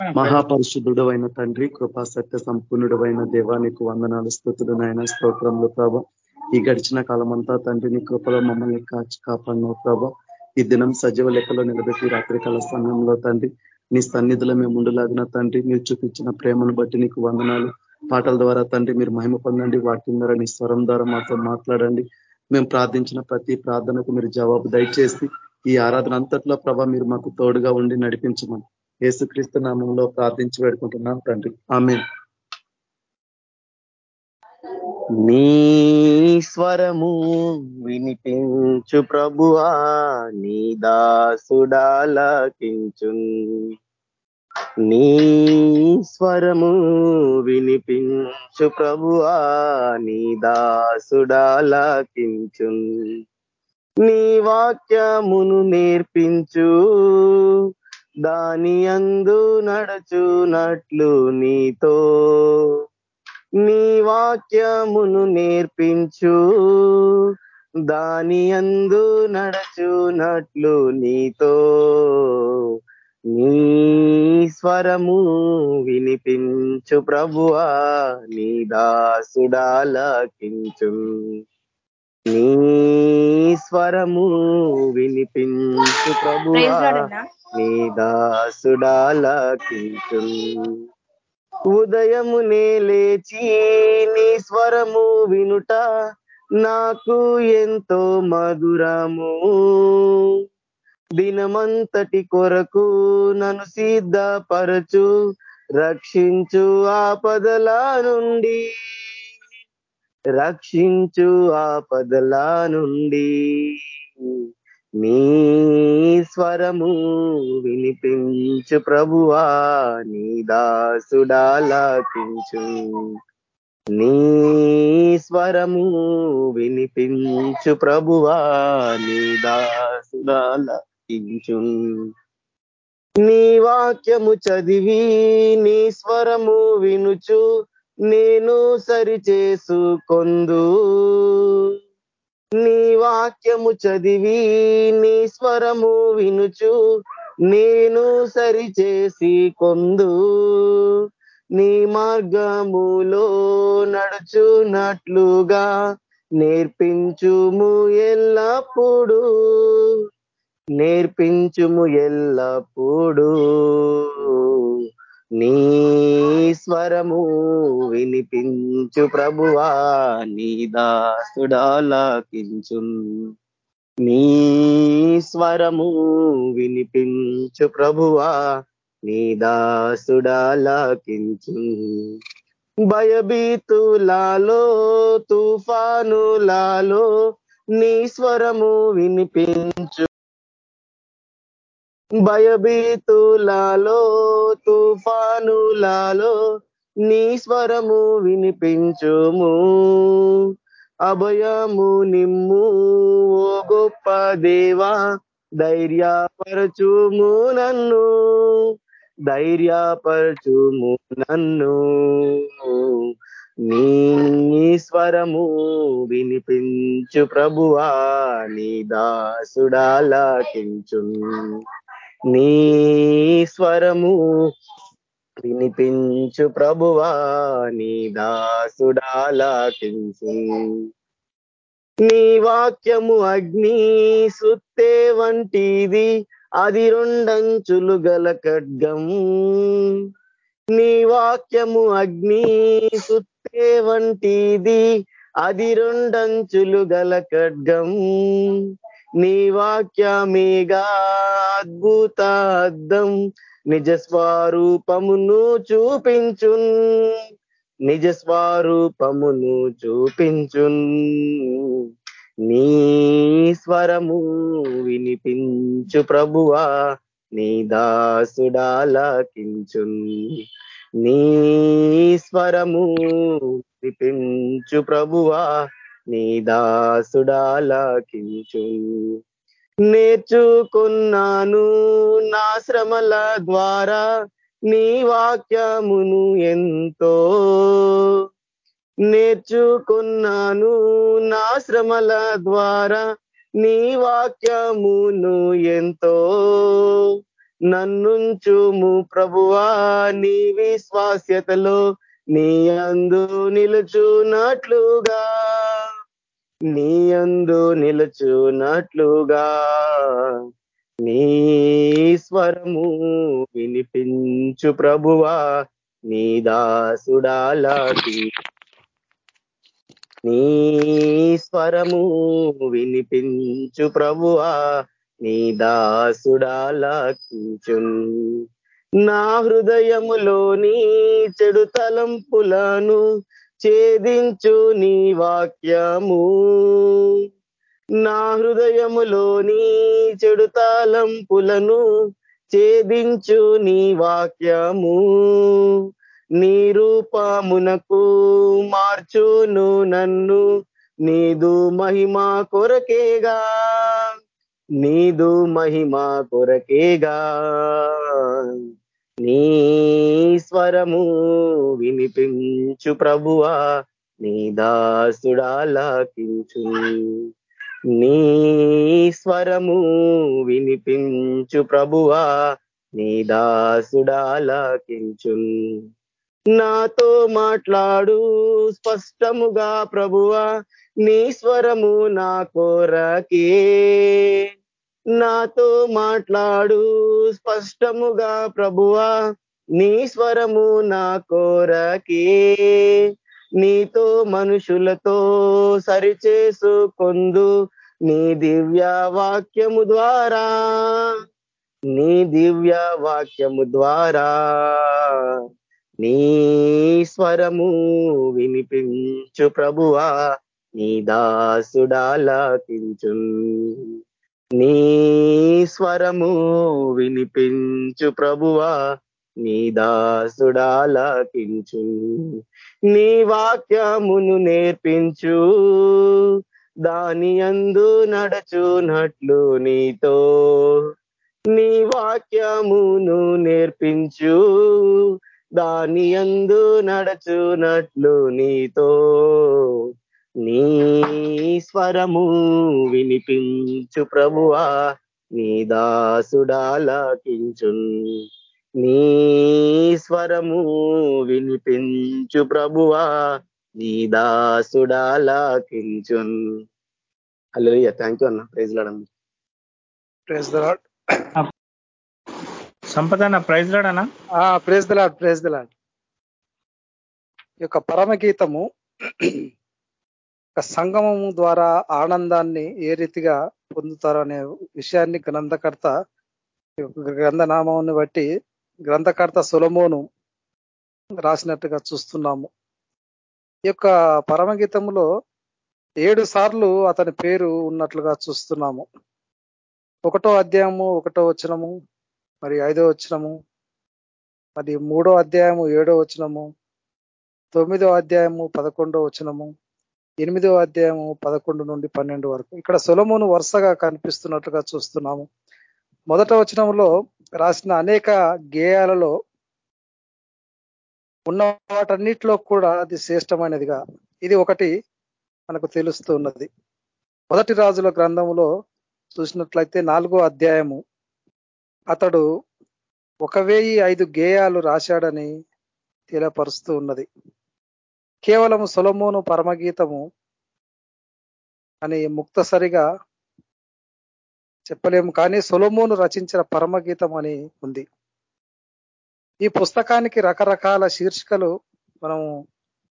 మహాపరిశుద్ధుడు అయిన తండ్రి కృపా సత్య సంపూర్ణుడు అయిన దేవానికి వందనాలు స్థుతుడు నాయన స్తోత్రంలో ప్రభ. ఈ గడిచిన కాలం అంతా తండ్రి నీ కృపలో మమ్మల్ని కాచి కాపాడినావు ప్రభ. ఈ దినం సజీవ లెక్కలో నిలబెట్టి రాత్రికాల సమయంలో తండ్రి నీ సన్నిధిలో మేము ఉండలాగిన తండ్రి మీరు చూపించిన ప్రేమను బట్టి నీకు వందనాలు. పాటల ద్వారా తండ్రి మీరు మహిమ పొందండి వాటి ద్వారా నీ స్వరం ద్వారా మాతో మాట్లాడండి. మేము ప్రార్థించిన ప్రతి ప్రార్థనకు మీరు జవాబు దయచేసి ఈ ఆరాధన అంతట్లో ప్రభ మీరు మాకు తోడుగా ఉండి నడిపించమని. యేసుక్రీస్తు నామంలో ప్రార్థించి పెడుకుంటున్నాం తండ్రి. ఆమె నీ స్వరము వినిపించు ప్రభువా నీ దాసుడాలకించు. నీ స్వరము వినిపించు ప్రభువా నీ దాసుడాలకించు. నీ వాక్యమును నేర్పించు. దాని అందు నడచునట్లు నీతో నీ వాక్యమును నేర్పించు. దాని అందు నడచునట్లు నీతో నీ స్వరము వినిపించు ప్రభువా నీ దాసుడాలకించు. నీ స్వరము వినిపించు ప్రభువా నీ దాసుడాలకించు ఉదయమునే లేచి నీ స్వరము వినుట నాకు ఎంతో మధురము. దినమంతటి కొరకు నన్ను సిద్ధపరచు రక్షించు ఆపదల నుండి. రక్షించు ఆపదల నుండి. నీ స్వరము వినిపించు ప్రభువా నీ దాసుడాలకించు నీ స్వరము వినిపించు ప్రభువా నీ దాసుడాలకించు నీ వాక్యము చదివి నీ స్వరము వినుచు నేను సరి చేసుకొందు నీ వాక్యము చదివి నీ స్వరము వినుచు నేను సరి చేసి కొందు నీ మార్గములో నడుచునట్లుగా నేర్పించుము ఎల్లప్పుడు. నేర్పించుము ఎల్లప్పుడూ. నీ స్వరము వినిపించు ప్రభువా నీ దాసుడాలకించు నీ స్వరము వినిపించు ప్రభువా నీ దాసుడాలకించు భయభీతులాలో తుఫానులాలో నీ స్వరము వినిపించు భయభీతులలో తుఫానులలో నీ స్వరము వినిపించుము. అభయము నిమ్ము ఓ గొప్ప దేవా ధైర్యపరచుము నన్ను. ధైర్యపరచుము నన్ను. నీ స్వరము వినిపించు ప్రభువా నీ దాసుడాలకించు నీ స్వరము వినిపించు ప్రభువా నీ దాసుడాలాకించు నీ వాక్యము అగ్ని సుత్తే వంటిది అది రెండంచులు గల ఖడ్గం. నీ వాక్యము అగ్ని సుత్తే వంటిది అది రెండంచులు గల ఖడ్గం. నీ వాక్యమేగా అద్భుత అద్దం నిజ చూపించున్. నిజస్వరూపమును నిజ నీ స్వరము వినిపించు ప్రభువా నీ దాసుడాలకించు నీ స్వరము వినిపించు ప్రభువా నీ దాసుడాలకించు నేర్చుకున్నాను నా శ్రమల ద్వారా నీ వాక్యమును ఎంతో. నేర్చుకున్నాను నా శ్రమల ద్వారా నీ వాక్యమును ఎంతో. నన్నుంచుము ప్రభువా నీ విశ్వాస్యతలో నీ అందు నిలుచున్నట్లుగా. నీ అందు నిలుచున్నట్లుగా నీ స్వరము వినిపించు ప్రభువా నీ దాసుడాలాటి నీ స్వరము వినిపించు ప్రభువా నీ దాసుడాలకించున్. నా హృదయములోని చెడు తలంపులను ఛేదించు నీ వాక్యము. నా హృదయములోని చెడు తాలంపులను ఛేదించు నీ వాక్యము. నీ రూపమునకు మార్చును నన్ను నీదు మహిమా కొరకేగా. నీదు మహిమా కొరకేగా. నీ స్వరము వినిపించు ప్రభువా నీ దాసుడాలకించు నీ స్వరము వినిపించు ప్రభువా నీ దాసుడాలకించు నాతో మాట్లాడు స్పష్టముగా ప్రభువా నీ స్వరము నా కోరకే. నాతో మాట్లాడు స్పష్టముగా ప్రభువా నీ స్వరము నా కోరకే. నీతో మనుషులతో సరిచేసుకొందు నీ దివ్య వాక్యము ద్వారా. నీ దివ్య వాక్యము ద్వారా నీ స్వరము వినిపించు ప్రభువా నీ దాసుడాలకించు నీ స్వరము వినిపించు ప్రభువా నీ దాసుడాలకించు నీ వాక్యమును నేర్పించు. దాని అందు నడచునట్లు నీతో. నీ వాక్యమును నేర్పించు. దాని అందు నడచునట్లు నీతో. నీ స్వరము వినిపించు ప్రభువా నీ దాసుడాలకించు నీ స్వరము వినిపించు ప్రభువా నీ దాసుడాలకించున్ హలో థ్యాంక్ యూ అన్న. ప్రైజ్ లాడన్న ప్రైజ్ దలాడ్ సంపదన praise లాడనా praise the Lord praise the Lord ఈ యొక్క పరమగీతము ఒక సంగమము ద్వారా ఆనందాన్ని ఏ రీతిగా పొందుతారు అనే విషయాన్ని గ్రంథకర్త గ్రంథనామాన్ని బట్టి గ్రంథకర్త సులమోను రాసినట్టుగా చూస్తున్నాము. ఈ యొక్క పరమగీతంలో ఏడు సార్లు అతని పేరు ఉన్నట్లుగా చూస్తున్నాము. ఒకటో అధ్యాయము ఒకటో వచనము మరి ఐదో వచనము మరి మూడో అధ్యాయము ఏడో వచనము తొమ్మిదో అధ్యాయము పదకొండో వచనము ఎనిమిదో అధ్యాయము పదకొండు నుండి పన్నెండు వరకు. ఇక్కడ సొలమును వరుసగా కనిపిస్తున్నట్లుగా చూస్తున్నాము. మొదట వచనంలో రాసిన అనేక గేయాలలో ఉన్న వాటన్నిటిలో కూడా అది శ్రేష్టమైనదిగా ఇది ఒకటి మనకు తెలుస్తూ ఉన్నది మొదటి రాజుల గ్రంథములో చూసినట్లయితే నాలుగో అధ్యాయము అతడు ఒక వెయ్యి ఐదు గేయాలు రాశాడని తెలియపరుస్తూ ఉన్నది. కేవలం సొలమోను పరమగీతము అని ముక్తసరిగా చెప్పలేము. కానీ సొలమోను రచించిన పరమగీతం అని ఉంది. ఈ పుస్తకానికి రకరకాల శీర్షికలు మనము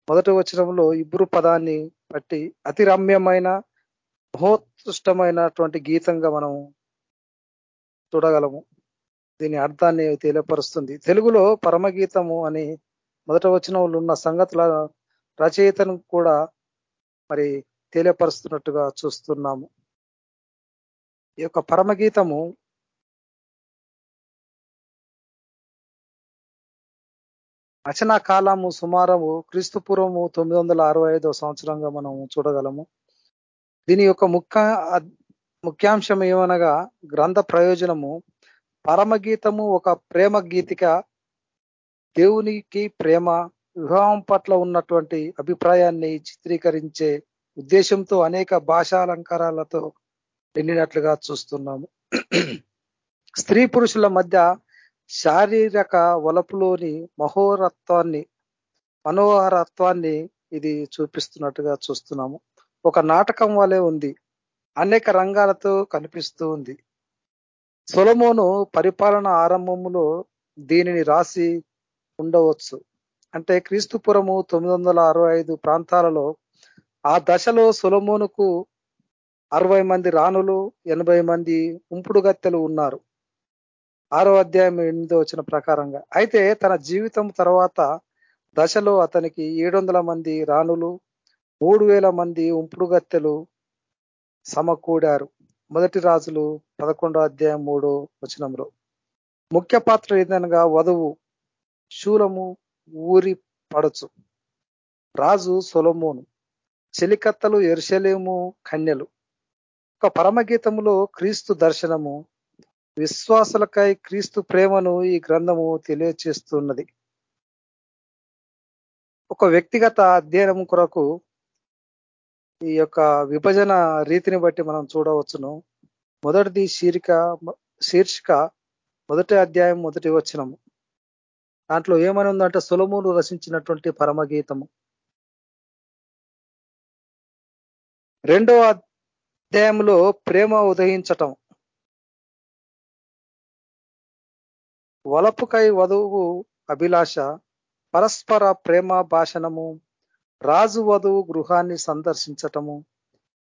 మొదటి వచనంలో ఇబ్బరు పదాన్ని బట్టి అతి రమ్యమైన మహోత్కృష్టమైనటువంటి గీతంగా మనం చూడగలము. దీని అర్థాన్ని తెలియపరుస్తుంది తెలుగులో పరమగీతము అని మొదట వచనంలో ఉన్న సంగతుల రచయితను కూడా మరి తెలియపరుస్తున్నట్టుగా చూస్తున్నాము. ఈ యొక్క పరమగీతము రచనా కాలము సుమారము క్రీస్తు పూర్వము తొమ్మిది వందల అరవై ఐదో సంవత్సరంగా మనం చూడగలము. దీని యొక్క ముఖ్య ముఖ్యాంశం ఏమనగా గ్రంథ ప్రయోజనము పరమగీతము ఒక ప్రేమ గీతిక దేవునికి ప్రేమ వివాహం పట్ల ఉన్నటువంటి అభిప్రాయాన్ని చిత్రీకరించే ఉద్దేశంతో అనేక భాషాలంకారాలతో నిండినట్లుగా చూస్తున్నాము. స్త్రీ పురుషుల మధ్య శారీరక వలపులోని మహోరత్వాన్ని మనోహరత్వాన్ని ఇది చూపిస్తున్నట్టుగా చూస్తున్నాము. ఒక నాటకం వలె ఉంది. అనేక రంగాలతో కనిపిస్తూ ఉంది. సొలమోను పరిపాలన ఆరంభములో దీనిని రాసి ఉండవచ్చు. అంటే క్రీస్తుపురము తొమ్మిది వందల అరవై ఐదు ప్రాంతాలలో ఆ దశలో సొలమోనుకు అరవై మంది రాణులు ఎనభై మంది ఉంపుడుగత్తెలు ఉన్నారు. ఆరో అధ్యాయం ఎనిమిదో వచ్చిన ప్రకారంగా. అయితే తన జీవితం తర్వాత దశలో అతనికి ఏడు మంది రాణులు మూడు మంది ఉంపుడుగత్తెలు సమకూడారు. మొదటి రాజులు పదకొండో అధ్యాయం మూడో వచనంలో. ముఖ్య పాత్ర ఏదనగా వధువు శూలము ఊరి పడచు రాజు సొలమోను. చెలికత్తలు ఎరుసలేము కన్యలు. ఒక పరమగీతములో క్రీస్తు దర్శనము విశ్వాసులకై క్రీస్తు ప్రేమను ఈ గ్రంథము తెలియచేస్తున్నది. ఒక వ్యక్తిగత అధ్యయనం కొరకు ఈ యొక్క విభజన రీతిని బట్టి మనం చూడవచ్చును. మొదటిది శీరిక శీర్షిక మొదటి అధ్యాయం మొదటి వచ్చినము దాంట్లో ఏమని ఉందంటే సులమును రచించినటువంటి పరమగీతము. రెండో అధ్యాయంలో ప్రేమ ఉదయించటం. వలపుకై వధువు అభిలాష పరస్పర ప్రేమ భాషణము రాజు వధువు గృహాన్ని సందర్శించటము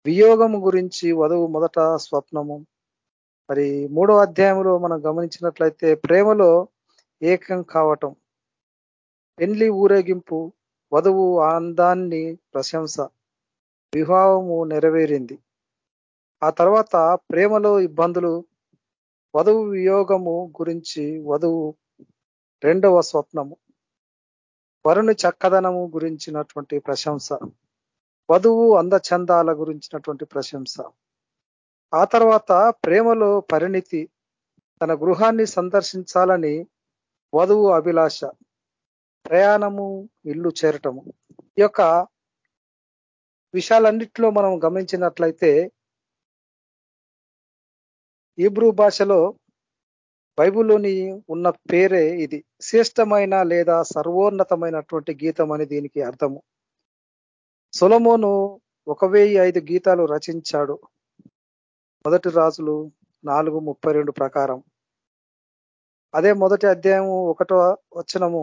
వియోగము గురించి వధువు మొదట స్వప్నము. మరి మూడో అధ్యాయంలో మనం గమనించినట్లయితే ప్రేమలో ఏకం కావటం. పెండ్లి ఊరేగింపు వధువు ఆనందాన్ని ప్రశంస వివాహము నెరవేరింది. ఆ తర్వాత ప్రేమలో ఇబ్బందులు వధువు వియోగము గురించి వధువు రెండవ స్వప్నము. వరుని చక్కదనము గురించినటువంటి ప్రశంస వధువు అందచందాల గురించినటువంటి ప్రశంస. ఆ తర్వాత ప్రేమలో పరిణితి తన గృహాన్ని సందర్శించాలని వధువు అభిలాష ప్రయాణము ఇల్లు చేరటము. ఈ యొక్క విషయాలన్నిటిలో మనం గమనించినట్లయితే ఈబ్రూ భాషలో బైబుల్లోని ఉన్న పేరే ఇది. శ్రేష్టమైన లేదా సర్వోన్నతమైనటువంటి గీతం అని దీనికి అర్థము. సొలమోను ఒక వెయ్యి ఐదు గీతాలు రచించాడు. మొదటి రాజులు నాలుగు ముప్పై రెండు ప్రకారం. అదే మొదటి అధ్యాయము ఒకటో వచనము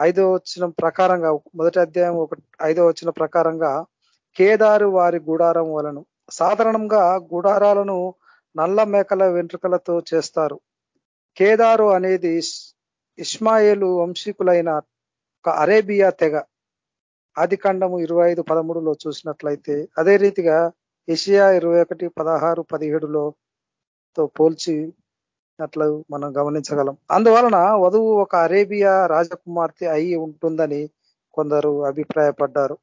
ఐదో వచ్చిన ప్రకారంగా మొదటి అధ్యాయం ఒక ఐదో వచ్చిన ప్రకారంగా కేదారు వారి గుడారం వలను. సాధారణంగా గుడారాలను నల్ల మేకల వెంట్రుకలతో చేస్తారు. కేదారు అనేది ఇస్మాయేలు వంశీకులైన ఒక అరేబియా తెగ. ఆది ఖండము ఇరవై ఐదు పదమూడులో చూసినట్లయితే అదే రీతిగా ఏషియా ఇరవై ఒకటి పదహారు పదిహేడులో తో పోల్చి అట్లా మనం గమనించగలం. అందువలన వధువు ఒక అరేబియా రాజకుమార్తె అయి ఉంటుందని కొందరు అభిప్రాయపడ్డారు.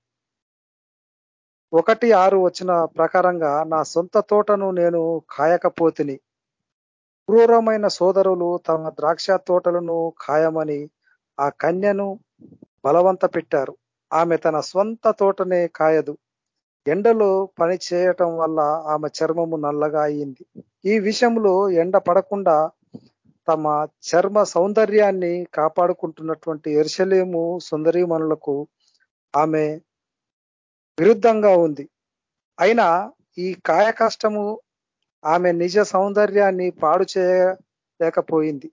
ఒకటి ఆరు వచ్చిన ప్రకారంగా నా సొంత తోటను నేను కాయకపోతిని. క్రూరమైన సోదరులు తమ ద్రాక్ష తోటలను ఖాయమని ఆ కన్యను బలవంత పెట్టారు. ఆమె తన స్వంత తోటనే కాయదు. ఎండలో పని చేయటం వల్ల ఆమె చర్మము నల్లగా అయింది ఈ విషయంలో ఎండ పడకుండా తమ చర్మ సౌందర్యాన్ని కాపాడుకుంటున్నటువంటి ఎర్షలేము సుందరీమణులకు ఆమె విరుద్ధంగా ఉంది. అయినా ఈ కాయ కష్టము ఆమె నిజ సౌందర్యాన్ని పాడు చేయలేకపోయింది.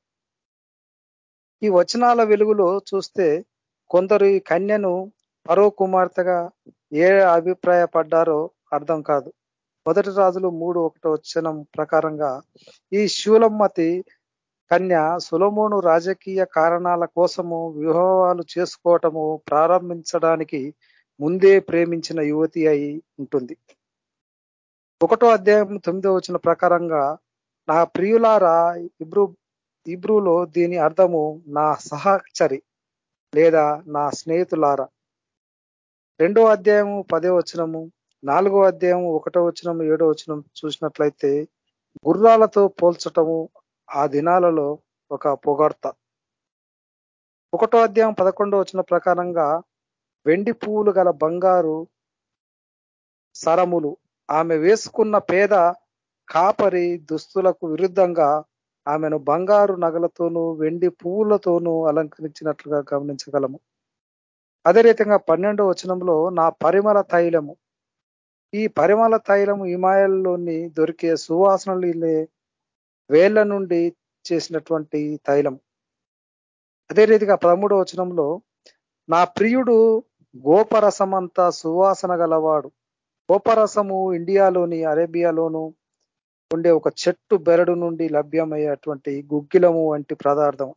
ఈ వచనాల వెలుగులో చూస్తే కొందరు ఈ కన్యను పరో కుమార్తెగా ఏ అభిప్రాయపడ్డారో అర్థం కాదు. మొదటి రాజులు మూడు ఒకటో వచ్చిన ప్రకారంగా ఈ శూలమ్మతి కన్య సులమోను రాజకీయ కారణాల కోసము వివాహాలు చేసుకోవటము ప్రారంభించడానికి ముందే ప్రేమించిన యువతి అయి ఉంటుంది. ఒకటో అధ్యాయం తొమ్మిదో వచ్చిన ప్రకారంగా నా ప్రియులారా ఇబ్రూ ఇబ్రూలో దీని అర్థము నా సహచరి లేదా నా స్నేహితులారా. రెండో అధ్యాయము పదో వచనము నాలుగో అధ్యాయము ఒకటో వచనం ఏడో వచనం చూసినట్లయితే గుర్రాలతో పోల్చటము ఆ దినాలలో ఒక పొగడ్త. ఒకటో అధ్యాయం పదకొండో వచ్చిన ప్రకారంగా వెండి పువ్వులు గల బంగారు సరములు ఆమె వేసుకున్న పేద కాపరి దుస్తులకు విరుద్ధంగా ఆమెను బంగారు నగలతోనూ వెండి పువ్వులతోనూ అలంకరించినట్లుగా గమనించగలము. అదే రీతిగా పన్నెండో వచనంలో నా పరిమళ తైలము. ఈ పరిమళ తైలము హిమాయల్లోని దొరికే సువాసనలు వేళ్ళ నుండి చేసినటువంటి తైలం అదే రీతిగా పదమూడో వచనంలో నా ప్రియుడు గోపరసమంతా సువాసన గలవాడు. గోపరసము ఇండియాలోని అరేబియాలోను ఉండే ఒక చెట్టు బెరడు నుండి లభ్యమయ్యేటువంటి గుగ్గిలము వంటి పదార్థం.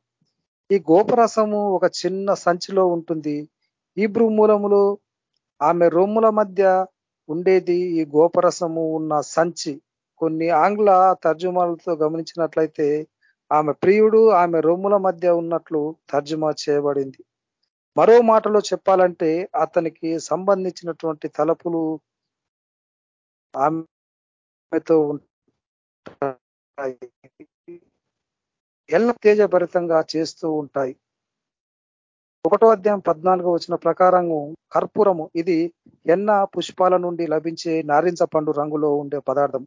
ఈ గోపరసము ఒక చిన్న సంచిలో ఉంటుంది. ఈబ్రూ మూలములు ఆమె రొమ్ముల మధ్య ఉండేది ఈ గోపరసము ఉన్న సంచి. కొన్ని ఆంగ్ల తర్జుమాలతో గమనించినట్లయితే ఆమె ప్రియుడు ఆమె రొమ్ముల మధ్య ఉన్నట్లు తర్జుమా చేయబడింది. మరో మాటలో చెప్పాలంటే అతనికి సంబంధించినటువంటి తలపులు ఆమెతో ఉంటాయి. ఎల్ల తేజభరితంగా చేస్తూ ఉంటాయి. ఒకటో అధ్యాయం పద్నాలుగో వచ్చిన ప్రకారము కర్పూరము ఇది ఎన్న పుష్పాల నుండి లభించే నారింజ పండు రంగులో ఉండే పదార్థం.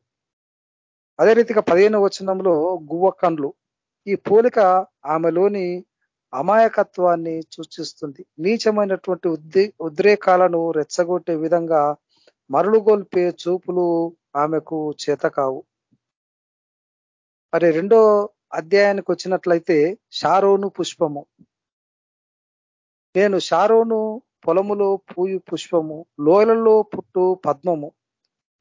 అదే రీతిగా పదిహేను వచనంలో గువ్వ కండ్లు. ఈ పోలిక ఆమెలోని అమాయకత్వాన్ని సూచిస్తుంది. నీచమైనటువంటి ఉద్దే ఉద్రేకాలను రెచ్చగొట్టే విధంగా మరలుగొల్పే చూపులు ఆమెకు చేత కావు మరి రెండో అధ్యాయానికి వచ్చినట్లయితే షారోను పుష్పము. నేను షారోను పొలములో పూయు పుష్పము లోయలలో పుట్టు పద్మము.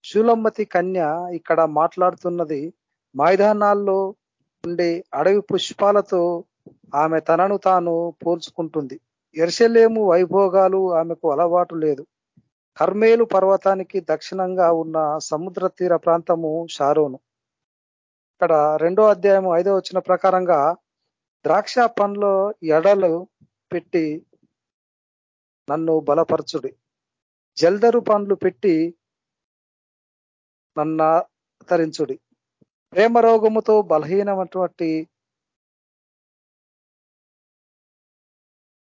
శూలమ్మతి కన్య ఇక్కడ మాట్లాడుతున్నది మైదానాల్లో ఉండే అడవి పుష్పాలతో ఆమె తనను తాను పోల్చుకుంటుంది. ఎర్షలేము వైభోగాలు ఆమెకు అలవాటు లేదు. కర్మేలు పర్వతానికి దక్షిణంగా ఉన్న సముద్ర తీర ప్రాంతము షారోను. ఇక్కడ రెండో అధ్యాయం ఐదో వచ్చిన ప్రకారంగా ద్రాక్ష పండ్లో ఎడలు పెట్టి నన్ను బలపరచుడి. జల్దరు పండ్లు పెట్టి నన్ను తరించుడి ప్రేమ రోగముతో బలహీనమైనటువంటి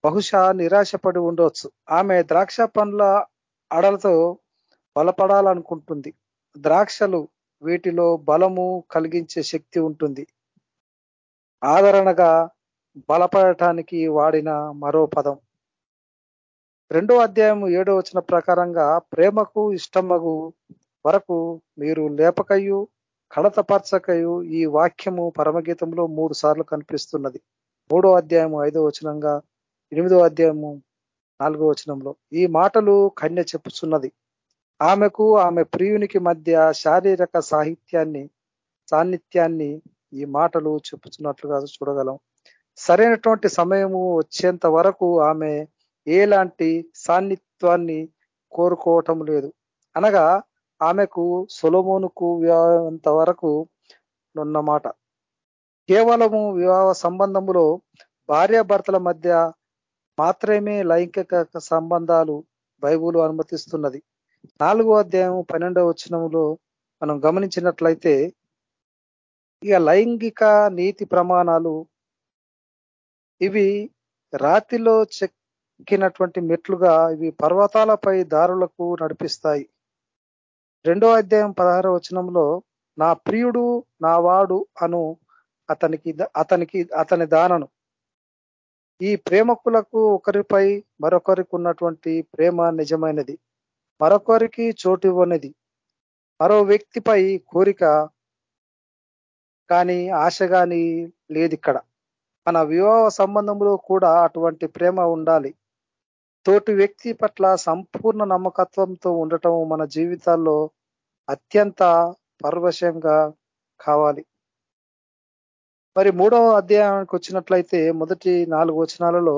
బహుశా నిరాశపడి ఉండవచ్చు ఆమె ద్రాక్ష పండ్ల అడలతో బలపడాలనుకుంటుంది. ద్రాక్షలు వీటిలో బలము కలిగించే శక్తి ఉంటుంది. ఆదరణగా బలపడటానికి వాడిన మరో పదం. రెండో అధ్యాయం ఏడో వచ్చిన ప్రకారంగా ప్రేమకు ఇష్టమగు వరకు మీరు లేపకయు కడతపరచకయు ఈ వాక్యము పరమగీతంలో మూడు సార్లు కనిపిస్తున్నది. మూడో అధ్యాయము ఐదో వచనంగా ఎనిమిదో అధ్యాయము నాలుగో వచనంలో ఈ మాటలు కన్య చెప్పుచున్నది. ఆమెకు ఆమె ప్రియునికి మధ్య శారీరక సాహిత్యాన్ని సాన్నిధ్యాన్ని ఈ మాటలు చెప్పుచున్నట్లుగా చూడగలం. సరైనటువంటి సమయము వచ్చేంత వరకు ఆమె ఏలాంటి సాన్నిత్వాన్ని కోరుకోవటం లేదు. అనగా ఆమెకు సొలమోనుకు వివాహంత వరకు ఉన్నమాట కేవలము వివాహ సంబంధములో భార్యాభర్తల మధ్య మాత్రమే లైంగిక సంబంధాలు బైబుల్ అనుమతిస్తున్నది. నాలుగో అధ్యాయం పన్నెండవ వచనంలో మనం గమనించినట్లయితే ఇక లైంగిక నీతి ప్రమాణాలు ఇవి రాతిలో ఎక్కినటువంటి మెట్లుగా ఇవి పర్వతాలపై దారులకు నడిపిస్తాయి. రెండో అధ్యాయం పదహార వచనంలో నా ప్రియుడు నా వాడు అను అతనికి అతనికి అతని దానను. ఈ ప్రేమకులకు ఒకరిపై మరొకరికి ఉన్నటువంటి ప్రేమ నిజమైనది. మరొకరికి చోటు ఇవ్వనిది. మరో వ్యక్తిపై కోరిక కానీ ఆశ కానీ లేదు ఇక్కడ మన వివాహ సంబంధంలో కూడా అటువంటి ప్రేమ ఉండాలి. తోటి వ్యక్తి పట్ల సంపూర్ణ నమ్మకత్వంతో ఉండటం మన జీవితాల్లో అత్యంత పర్వశంగా కావాలి. మరి మూడవ అధ్యాయానికి వచ్చినట్లయితే మొదటి నాలుగు వచనాలలో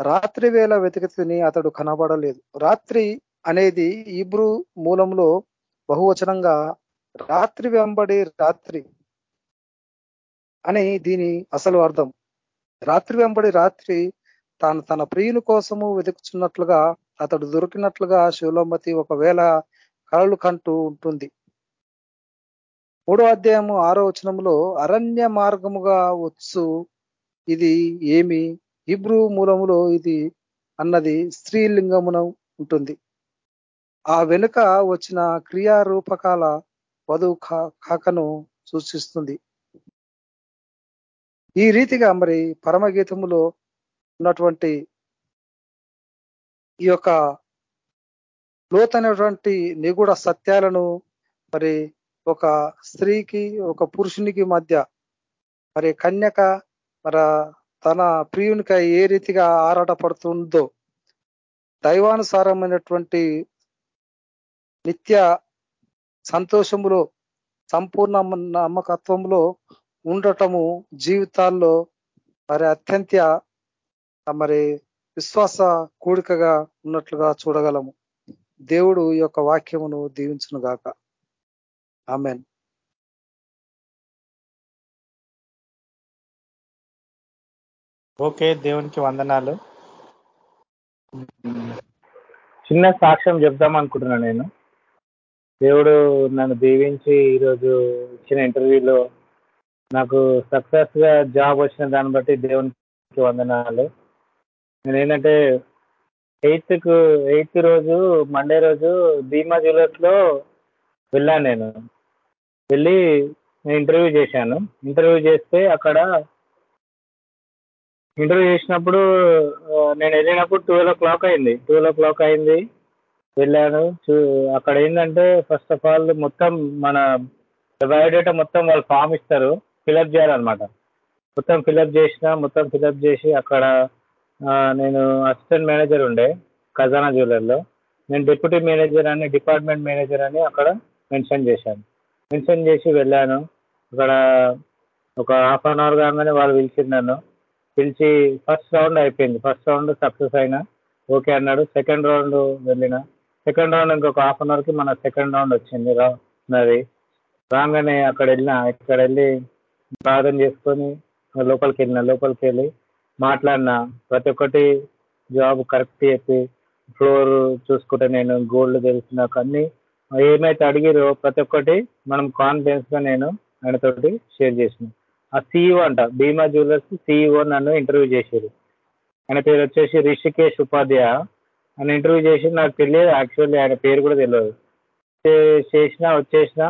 రాత్రి వేళ వెతికితిని అతడు కనబడలేదు. రాత్రి అనేది ఈబ్రూ మూలంలో బహువచనంగా రాత్రి వెంబడి రాత్రి అని దీని అసలు అర్థం. రాత్రి వెంబడి రాత్రి తాను తన ప్రియుని కోసము వెతుకుచున్నట్లుగా అతడు దొరికినట్లుగా శివలోమతి ఒకవేళ కళలు కంటూ ఉంటుంది. మూడో అధ్యాయము ఆరో వచనంలో అరణ్య మార్గముగా వచ్చు ఇది ఏమి హిబ్రూ మూలములో ఇది అన్నది స్త్రీలింగమున ఉంటుంది. ఆ వెనుక వచ్చిన క్రియారూపకాల వధువు కాకను సూచిస్తుంది. ఈ రీతిగా మరి పరమగీతములో ఉన్నటువంటి ఈ యొక్క లోతైనటువంటి నిగూఢ సత్యాలను మరి ఒక స్త్రీకి ఒక పురుషునికి మధ్య మరి కన్యక మరి తన ప్రియునిక ఏ రీతిగా ఆరాటపడుతుందో దైవానుసారమైనటువంటి నిత్య సంతోషములో సంపూర్ణ నమ్మకత్వంలో ఉండటము జీవితాల్లో మరి అత్యంత మరి విశ్వాస కూడికగా ఉన్నట్లుగా చూడగలము. దేవుడు ఈ యొక్క వాక్యమును దీవించును గాక. ఆమెన్. ఓకే దేవునికి వందనాలు. చిన్న సాక్ష్యం చెప్దాం అనుకుంటున్నాను నేను. దేవుడు నన్ను దీవించి ఈరోజు ఇచ్చిన ఇంటర్వ్యూలో నాకు సక్సెస్గా జాబ్ వచ్చిన దాన్ని బట్టి దేవునికి వందనాలు. నేను ఏంటంటే ఎయిత్కు ఎయిత్ రోజు మండే రోజు భీమా జ్యువెలర్స్లో వెళ్ళాను నేను. వెళ్ళి నేను ఇంటర్వ్యూ చేశాను. ఇంటర్వ్యూ చేస్తే అక్కడ ఇంటర్వ్యూ చేసినప్పుడు నేను వెళ్ళినప్పుడు ట్వెల్వ్ ఓ క్లాక్ అయింది. ట్వెల్వ్ ఓ క్లాక్ అయింది. వెళ్ళాను. అక్కడ ఏంటంటే ఫస్ట్ ఆఫ్ ఆల్ మొత్తం మన బయోడేటా మొత్తం వాళ్ళు ఫామ్ ఇస్తారు. ఫిలప్ చేయాలన్నమాట. మొత్తం ఫిలప్ చేసిన మొత్తం ఫిలప్ చేసి అక్కడ నేను అసిస్టెంట్ మేనేజర్ ఉండే ఖజానా జ్యువెలర్లో నేను డిప్యూటీ మేనేజర్ అని డిపార్ట్మెంట్ మేనేజర్ అని అక్కడ మెన్షన్ చేశాను. మెన్షన్ చేసి వెళ్ళాను. అక్కడ ఒక హాఫ్ అన్ అవర్ కాగానే వాళ్ళు పిలిచింది నన్ను. పిలిచి ఫస్ట్ రౌండ్ అయిపోయింది. ఫస్ట్ రౌండ్ సక్సెస్ అయినా ఓకే అన్నాడు. సెకండ్ రౌండ్ వెళ్ళిన. సెకండ్ రౌండ్ ఇంకొక హాఫ్ అన్ అవర్కి మన సెకండ్ రౌండ్ వచ్చింది. నాది రాగానే అక్కడ వెళ్ళిన. ఇక్కడ వెళ్ళి ప్రార్థన చేసుకొని లోపలికి వెళ్ళిన. లోపలికి వెళ్ళి మాట్లాడినా. ప్రతి ఒక్కటి జాబ్ కరెక్ట్ చెప్పి ఫ్లోర్ చూసుకుంటే నేను గోల్డ్ తెలిసి నాకు అన్ని ఏమైతే అడిగిరో ప్రతి ఒక్కటి మనం కాన్ఫిడెన్స్గా నేను ఆయనతోటి షేర్ చేసిన. ఆ సీఈఓ అంట భీమా జ్యువెలర్స్ సీఈఓ నన్ను ఇంటర్వ్యూ చేశారు ఆయన పేరు వచ్చేసి రిషికేష్ ఉపాధ్యాయ. ఆయన ఇంటర్వ్యూ చేసి నాకు తెలియదు యాక్చువల్లీ ఆయన పేరు కూడా తెలియదు. చేసిన వచ్చేసిన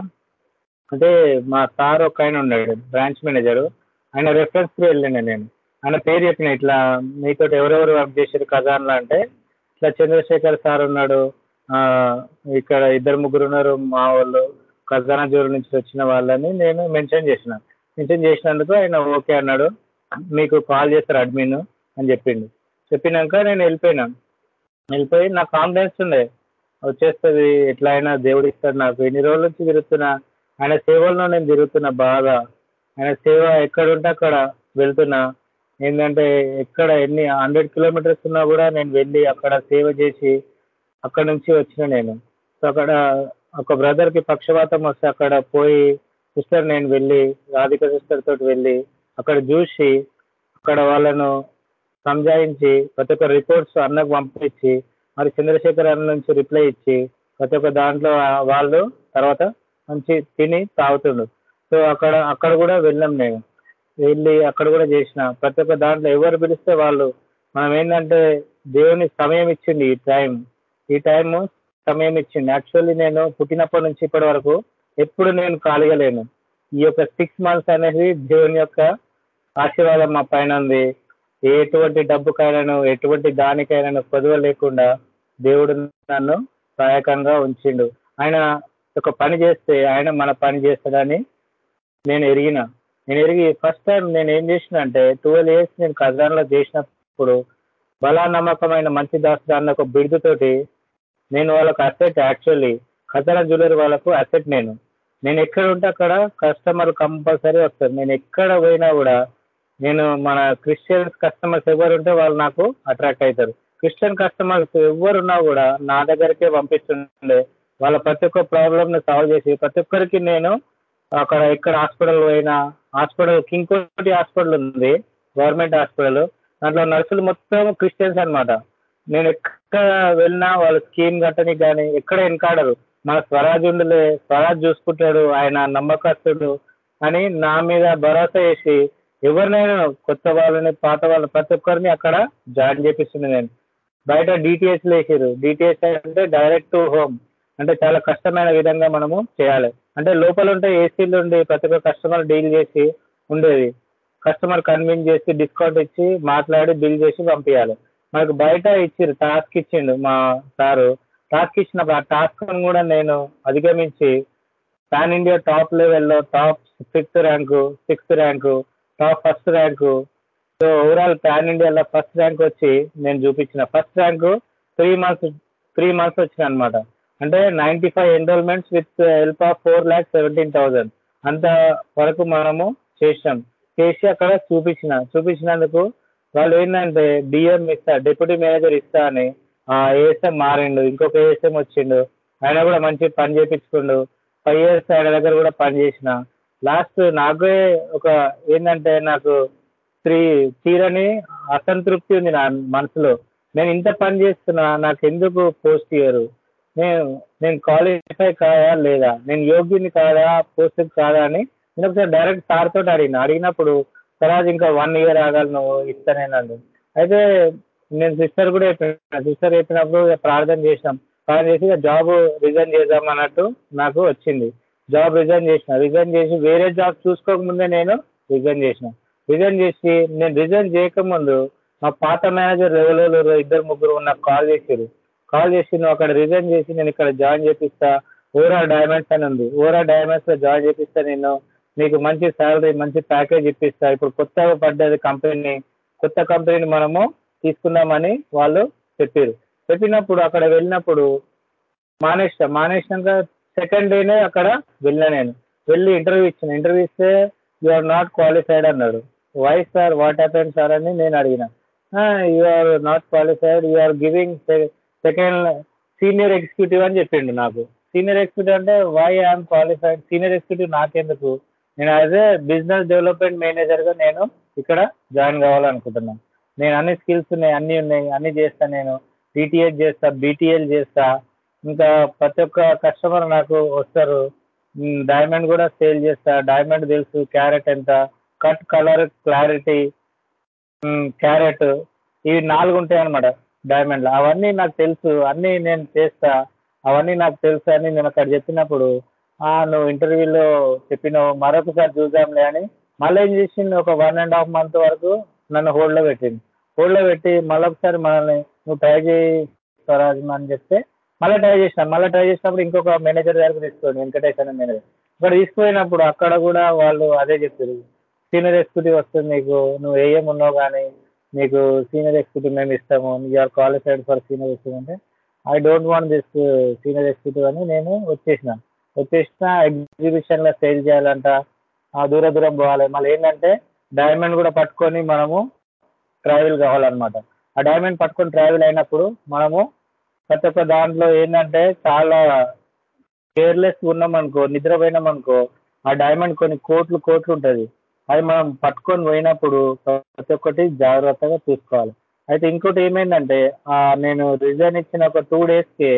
అంటే మా సార్ ఒక ఆయన ఉన్నాడు బ్రాంచ్ మేనేజరు ఆయన రెఫరెన్స్కి వెళ్ళిన నేను. ఆయన పేరు చెప్పిన ఇట్లా మీతో ఎవరెవరు వర్క్ చేశారు ఖజాన్లో అంటే ఇట్లా చంద్రశేఖర్ సార్ ఉన్నాడు ఇక్కడ ఇద్దరు ముగ్గురు ఉన్నారు మా వాళ్ళు ఖజానా జ్యూవెల్ నుంచి వచ్చిన వాళ్ళని నేను మెన్షన్ చేసిన. మెన్షన్ చేసినందుకు ఆయన ఓకే అన్నాడు. మీకు కాల్ చేస్తారు అడ్మిన్ అని చెప్పిండు. చెప్పినాక నేను వెళ్ళిపోయినా. వెళ్ళిపోయి నాకు కాన్ఫిడెన్స్ ఉండే. వచ్చేస్తుంది ఎట్లా అయినా దేవుడు ఇస్తాడు నాకు. ఎన్ని రోజుల నుంచి తిరుగుతున్నా? ఆయన సేవల్లో నేను తిరుగుతున్నా బాగా. ఆయన సేవ ఎక్కడ ఉంటే అక్కడ వెళ్తున్నా. ఏంటంటే ఎక్కడ ఎన్ని హండ్రెడ్ కిలోమీటర్స్ ఉన్నా కూడా నేను వెళ్ళి అక్కడ సేవ చేసి అక్కడ నుంచి వచ్చిన నేను. సో అక్కడ ఒక బ్రదర్కి పక్షవాతం వస్తే అక్కడ పోయి సిస్టర్ నేను వెళ్ళి రాధిక సిస్టర్ తోటి వెళ్ళి అక్కడ చూసి అక్కడ వాళ్ళను సంజాయించి ప్రతి ఒక్క రిపోర్ట్స్ అన్నకు పంపించి మరి చంద్రశేఖర్ అన్న నుంచి రిప్లై ఇచ్చి ప్రతి ఒక్క దాంట్లో వాళ్ళు తర్వాత మంచి తిని తాగుతుండు సో అక్కడ అక్కడ కూడా వెళ్ళాం నేను. వెళ్ళి అక్కడ కూడా చేసిన. ప్రతి ఒక్క దాంట్లో ఎవరు పిలిస్తే వాళ్ళు మనం ఏంటంటే దేవుని సమయం ఇచ్చింది ఈ టైం ఈ టైం సమయం ఇచ్చింది. యాక్చువల్లీ నేను పుట్టినప్పటి నుంచి ఇప్పటి వరకు ఎప్పుడు నేను ఖాళీగా లేను ఈ యొక్క సిక్స్ మంత్స్ అనేది దేవుని యొక్క ఆశీర్వాదం మా పైన ఉంది. ఎటువంటి డబ్బుకైనాను ఎటువంటి దానికైనాను కొదువ లేకుండా దేవుడు నన్ను సహాయకంగా ఉంచిండు. ఆయన ఒక పని చేస్తే ఆయన మన పని చేస్తాడని నేను ఎరిగిన. నేను ఎరిగి ఫస్ట్ టైం నేను ఏం చేసిన అంటే ట్వెల్వ్ ఇయర్స్ నేను కజాన్లో చేసినప్పుడు బలా నమ్మకమైన మంచి దాసుడు అన్న ఒక బిడుతోటి నేను వాళ్ళకు అసెట్ యాక్చువల్లీ ఖజానా జ్యువెలరీ వాళ్ళకు అసెట్ నేను. నేను ఎక్కడ ఉంటే అక్కడ కస్టమర్ కంపల్సరీ వస్తారు. నేను ఎక్కడ పోయినా కూడా నేను మన క్రిస్టియన్స్ కస్టమర్స్ ఎవరు ఉంటే వాళ్ళు నాకు అట్రాక్ట్ అవుతారు. క్రిస్టియన్ కస్టమర్స్ ఎవరున్నా కూడా నా దగ్గరికే పంపిస్తుండే వాళ్ళ ప్రతి ఒక్క ప్రాబ్లమ్ని సాల్వ్ చేసి ప్రతి ఒక్కరికి నేను అక్కడ ఎక్కడ హాస్పిటల్ పోయినా హాస్పిటల్ కింగ్ కోటి హాస్పిటల్ ఉంది గవర్నమెంట్ హాస్పిటల్. దాంట్లో నర్సులు మొత్తం క్రిస్టియన్స్ అనమాట నేను ఎక్కడ వెళ్ళినా వాళ్ళు స్కీమ్ కట్టని కానీ ఎక్కడ వెనకాడరు మన స్వరాజ్ ఉండలే స్వరాజ్ చూసుకుంటాడు ఆయన నమ్మకస్తుడు అని నా మీద భరోసా వేసి ఎవరినైనా కొత్త వాళ్ళని పాత వాళ్ళని ప్రతి ఒక్కరిని అక్కడ జాయిన్ చేపిస్తుంది నేను. బయట డిటిఎస్ లేచారు డిటిఎస్ అంటే డైరెక్ట్ టు హోమ్. అంటే చాలా కష్టమైన విధంగా మనము చేయాలి. అంటే లోపల ఉంటే ఏసీలు ఉండి ప్రతి ఒక్క కస్టమర్ డీల్ చేసి ఉండేది. కస్టమర్ కన్విన్స్ చేసి డిస్కౌంట్ ఇచ్చి మాట్లాడి బిల్ చేసి పంపించాలి మనకు బయట ఇచ్చిరు టాస్క్ ఇచ్చిండు మా సారు. టాస్క్ ఇచ్చినప్పుడు ఆ టాస్క్ కూడా నేను అధిగమించి పాన్ ఇండియా టాప్ లెవెల్లో top fifth rank sixth rank top first rank so overall pan ఇండియాలో ఫస్ట్ ర్యాంక్ వచ్చి నేను చూపించిన. First rank three months three months వచ్చిన అనమాట అంటే ninety five enrolments with help of four lakh seventeen thousand అంత వరకు మనము చేసాం చేసి అక్కడ చూపించిన చూపించినందుకు వాళ్ళు ఏంటంటే డిఎం ఇస్తా డిప్యూటీ మేనేజర్ ఇస్తా అని ఏఎస్ఎం మారిండు ఇంకొక ఏఎస్ఎం వచ్చిండు. ఆయన కూడా మంచి పని చేయించుకుండు ఫైవ్ ఇయర్స్ ఆయన దగ్గర కూడా పని చేసిన. లాస్ట్ నాకే ఒక ఏంటంటే నాకు త్రీ తీరని అసంతృప్తి ఉంది నా మనసులో. నేను ఇంత పని చేస్తున్నా నాకు ఎందుకు పోస్ట్ ఇవ్వరు నేను నేను క్వాలిఫై కాదా లేదా? నేను యోగ్యుని కాదా? పోస్ట్ కాదా అని నేను ఒకసారి డైరెక్ట్ సార్ తోటి అడిగిన. అడిగినప్పుడు తర్వాత ఇంకా వన్ ఇయర్ ఆగాలి నువ్వు ఇస్తానేనండి అయితే నేను సిస్టర్ కూడా చెప్పిన. సిస్టర్ చెప్పినప్పుడు ఇక ప్రార్థన చేసినాం. ప్రార్థన చేసి జాబ్ రిజైన్ చేద్దాం అన్నట్టు నాకు వచ్చింది. జాబ్ రిజైన్ చేసిన. రిజైన్ చేసి వేరే జాబ్ చూసుకోకముందే నేను రిజైన్ చేసిన. రిజైన్ చేసి నేను రిజైన్ చేయకముందు మా పాత మేనేజర్ రెవెలలో ఇద్దరు ముగ్గురు నాకు కాల్ చేసారు కాల్ చేసి నువ్వు అక్కడ రిజైన్ చేసి నేను ఇక్కడ జాయిన్ చేపిస్తా ఓరా డైమండ్స్ అని ఉంది. ఓరా డైమండ్స్లో జాయిన్ చేపిస్తా నేను. నీకు మంచి శాలరీ మంచి ప్యాకేజ్ ఇప్పిస్తా. ఇప్పుడు కొత్తగా పడ్డది కంపెనీ కొత్త కంపెనీని మనము తీసుకుందామని వాళ్ళు చెప్పారు చెప్పినప్పుడు అక్కడ వెళ్ళినప్పుడు మానేస్తా. మానేసినాక సెకండ్ డేనే అక్కడ వెళ్ళిన నేను. వెళ్ళి ఇంటర్వ్యూ ఇచ్చిన. ఇంటర్వ్యూ ఇస్తే యు ఆర్ నాట్ క్వాలిఫైడ్ అన్నాడు. Why sir what happen sir అని నేను అడిగిన. You are not qualified you are giving second senior executive అని చెప్పిండు నాకు. సీనియర్ ఎగ్జిక్యూటివ్ అంటే why I'm qualified senior executive నాకెందుకు? నేను యాజ్ ఏ బిజినెస్ డెవలప్మెంట్ మేనేజర్గా నేను ఇక్కడ జాయిన్ కావాలనుకుంటున్నాను నేను అన్ని స్కిల్స్ ఉన్నాయి అన్నీ ఉన్నాయి అన్నీ చేస్తా నేను. టీటీఎస్ చేస్తా బీటీఎల్ చేస్తా. ఇంకా ప్రతి ఒక్క కస్టమర్ నాకు వస్తారు. డైమండ్ కూడా సేల్ చేస్తా. డైమండ్ తెలుసు క్యారెట్ ఎంత? కట్ కలర్ క్లారిటీ క్యారెట్ ఇవి నాలుగు ఉంటాయి అనమాట డైమండ్లో. అవన్నీ నాకు తెలుసు. అన్నీ నేను చేస్తా. అవన్నీ నాకు తెలుసు అని నేను అక్కడ చెప్పినప్పుడు నువ్వు ఇంటర్వ్యూలో చెప్పినావు. మరొకసారి చూద్దాంలే అని మళ్ళీ ఏం చేసింది? ఒక వన్ అండ్ హాఫ్ మంత్ వరకు నన్ను హోల్డ్లో పెట్టింది. హోల్డ్లో పెట్టి మళ్ళీ ఒకసారి మనల్ని నువ్వు ట్రై చేయి స్వరాజ్ అని చెప్తే మళ్ళీ ట్రై చేసినా. మళ్ళీ ట్రై చేసినప్పుడు ఇంకొక మేనేజర్ దగ్గరకు తీసుకోండి. వెంకటేష్ అనే మేనేజర్. ఇక్కడ తీసుకుపోయినప్పుడు అక్కడ కూడా వాళ్ళు అదే చెప్పారు సీనియర్ ఎగ్జిక్యూటివ్ వస్తుంది నీకు. నువ్వు ఏఎం ఉన్నావు కానీ నీకు సీనియర్ ఎగ్జిక్యూటివ్ మేము ఇస్తాము. You are qualified for senior executive అంటే I don't want this senior executive అని నేను వచ్చేసిన. వచ్చేసిన ఎగ్జిబిషన్లో సేల్ చేయాలంట. దూర దూరం పోవాలి. మళ్ళీ ఏంటంటే డైమండ్ కూడా పట్టుకొని మనము ట్రావెల్ కావాలన్నమాట. ఆ డైమండ్ పట్టుకొని ట్రావెల్ అయినప్పుడు మనము ప్రతి ఒక్క దాంట్లో ఏంటంటే చాలా కేర్లెస్ ఉన్నాం అనుకో నిద్రపోయినాం అనుకో ఆ డైమండ్ కొన్ని కోట్లు కోట్లు ఉంటుంది. అది మనం పట్టుకొని పోయినప్పుడు ప్రతి ఒక్కటి జాగ్రత్తగా చూసుకోవాలి. అయితే ఇంకోటి ఏమైందంటే నేను రిజైన్ ఇచ్చిన ఒక టూ డేస్కి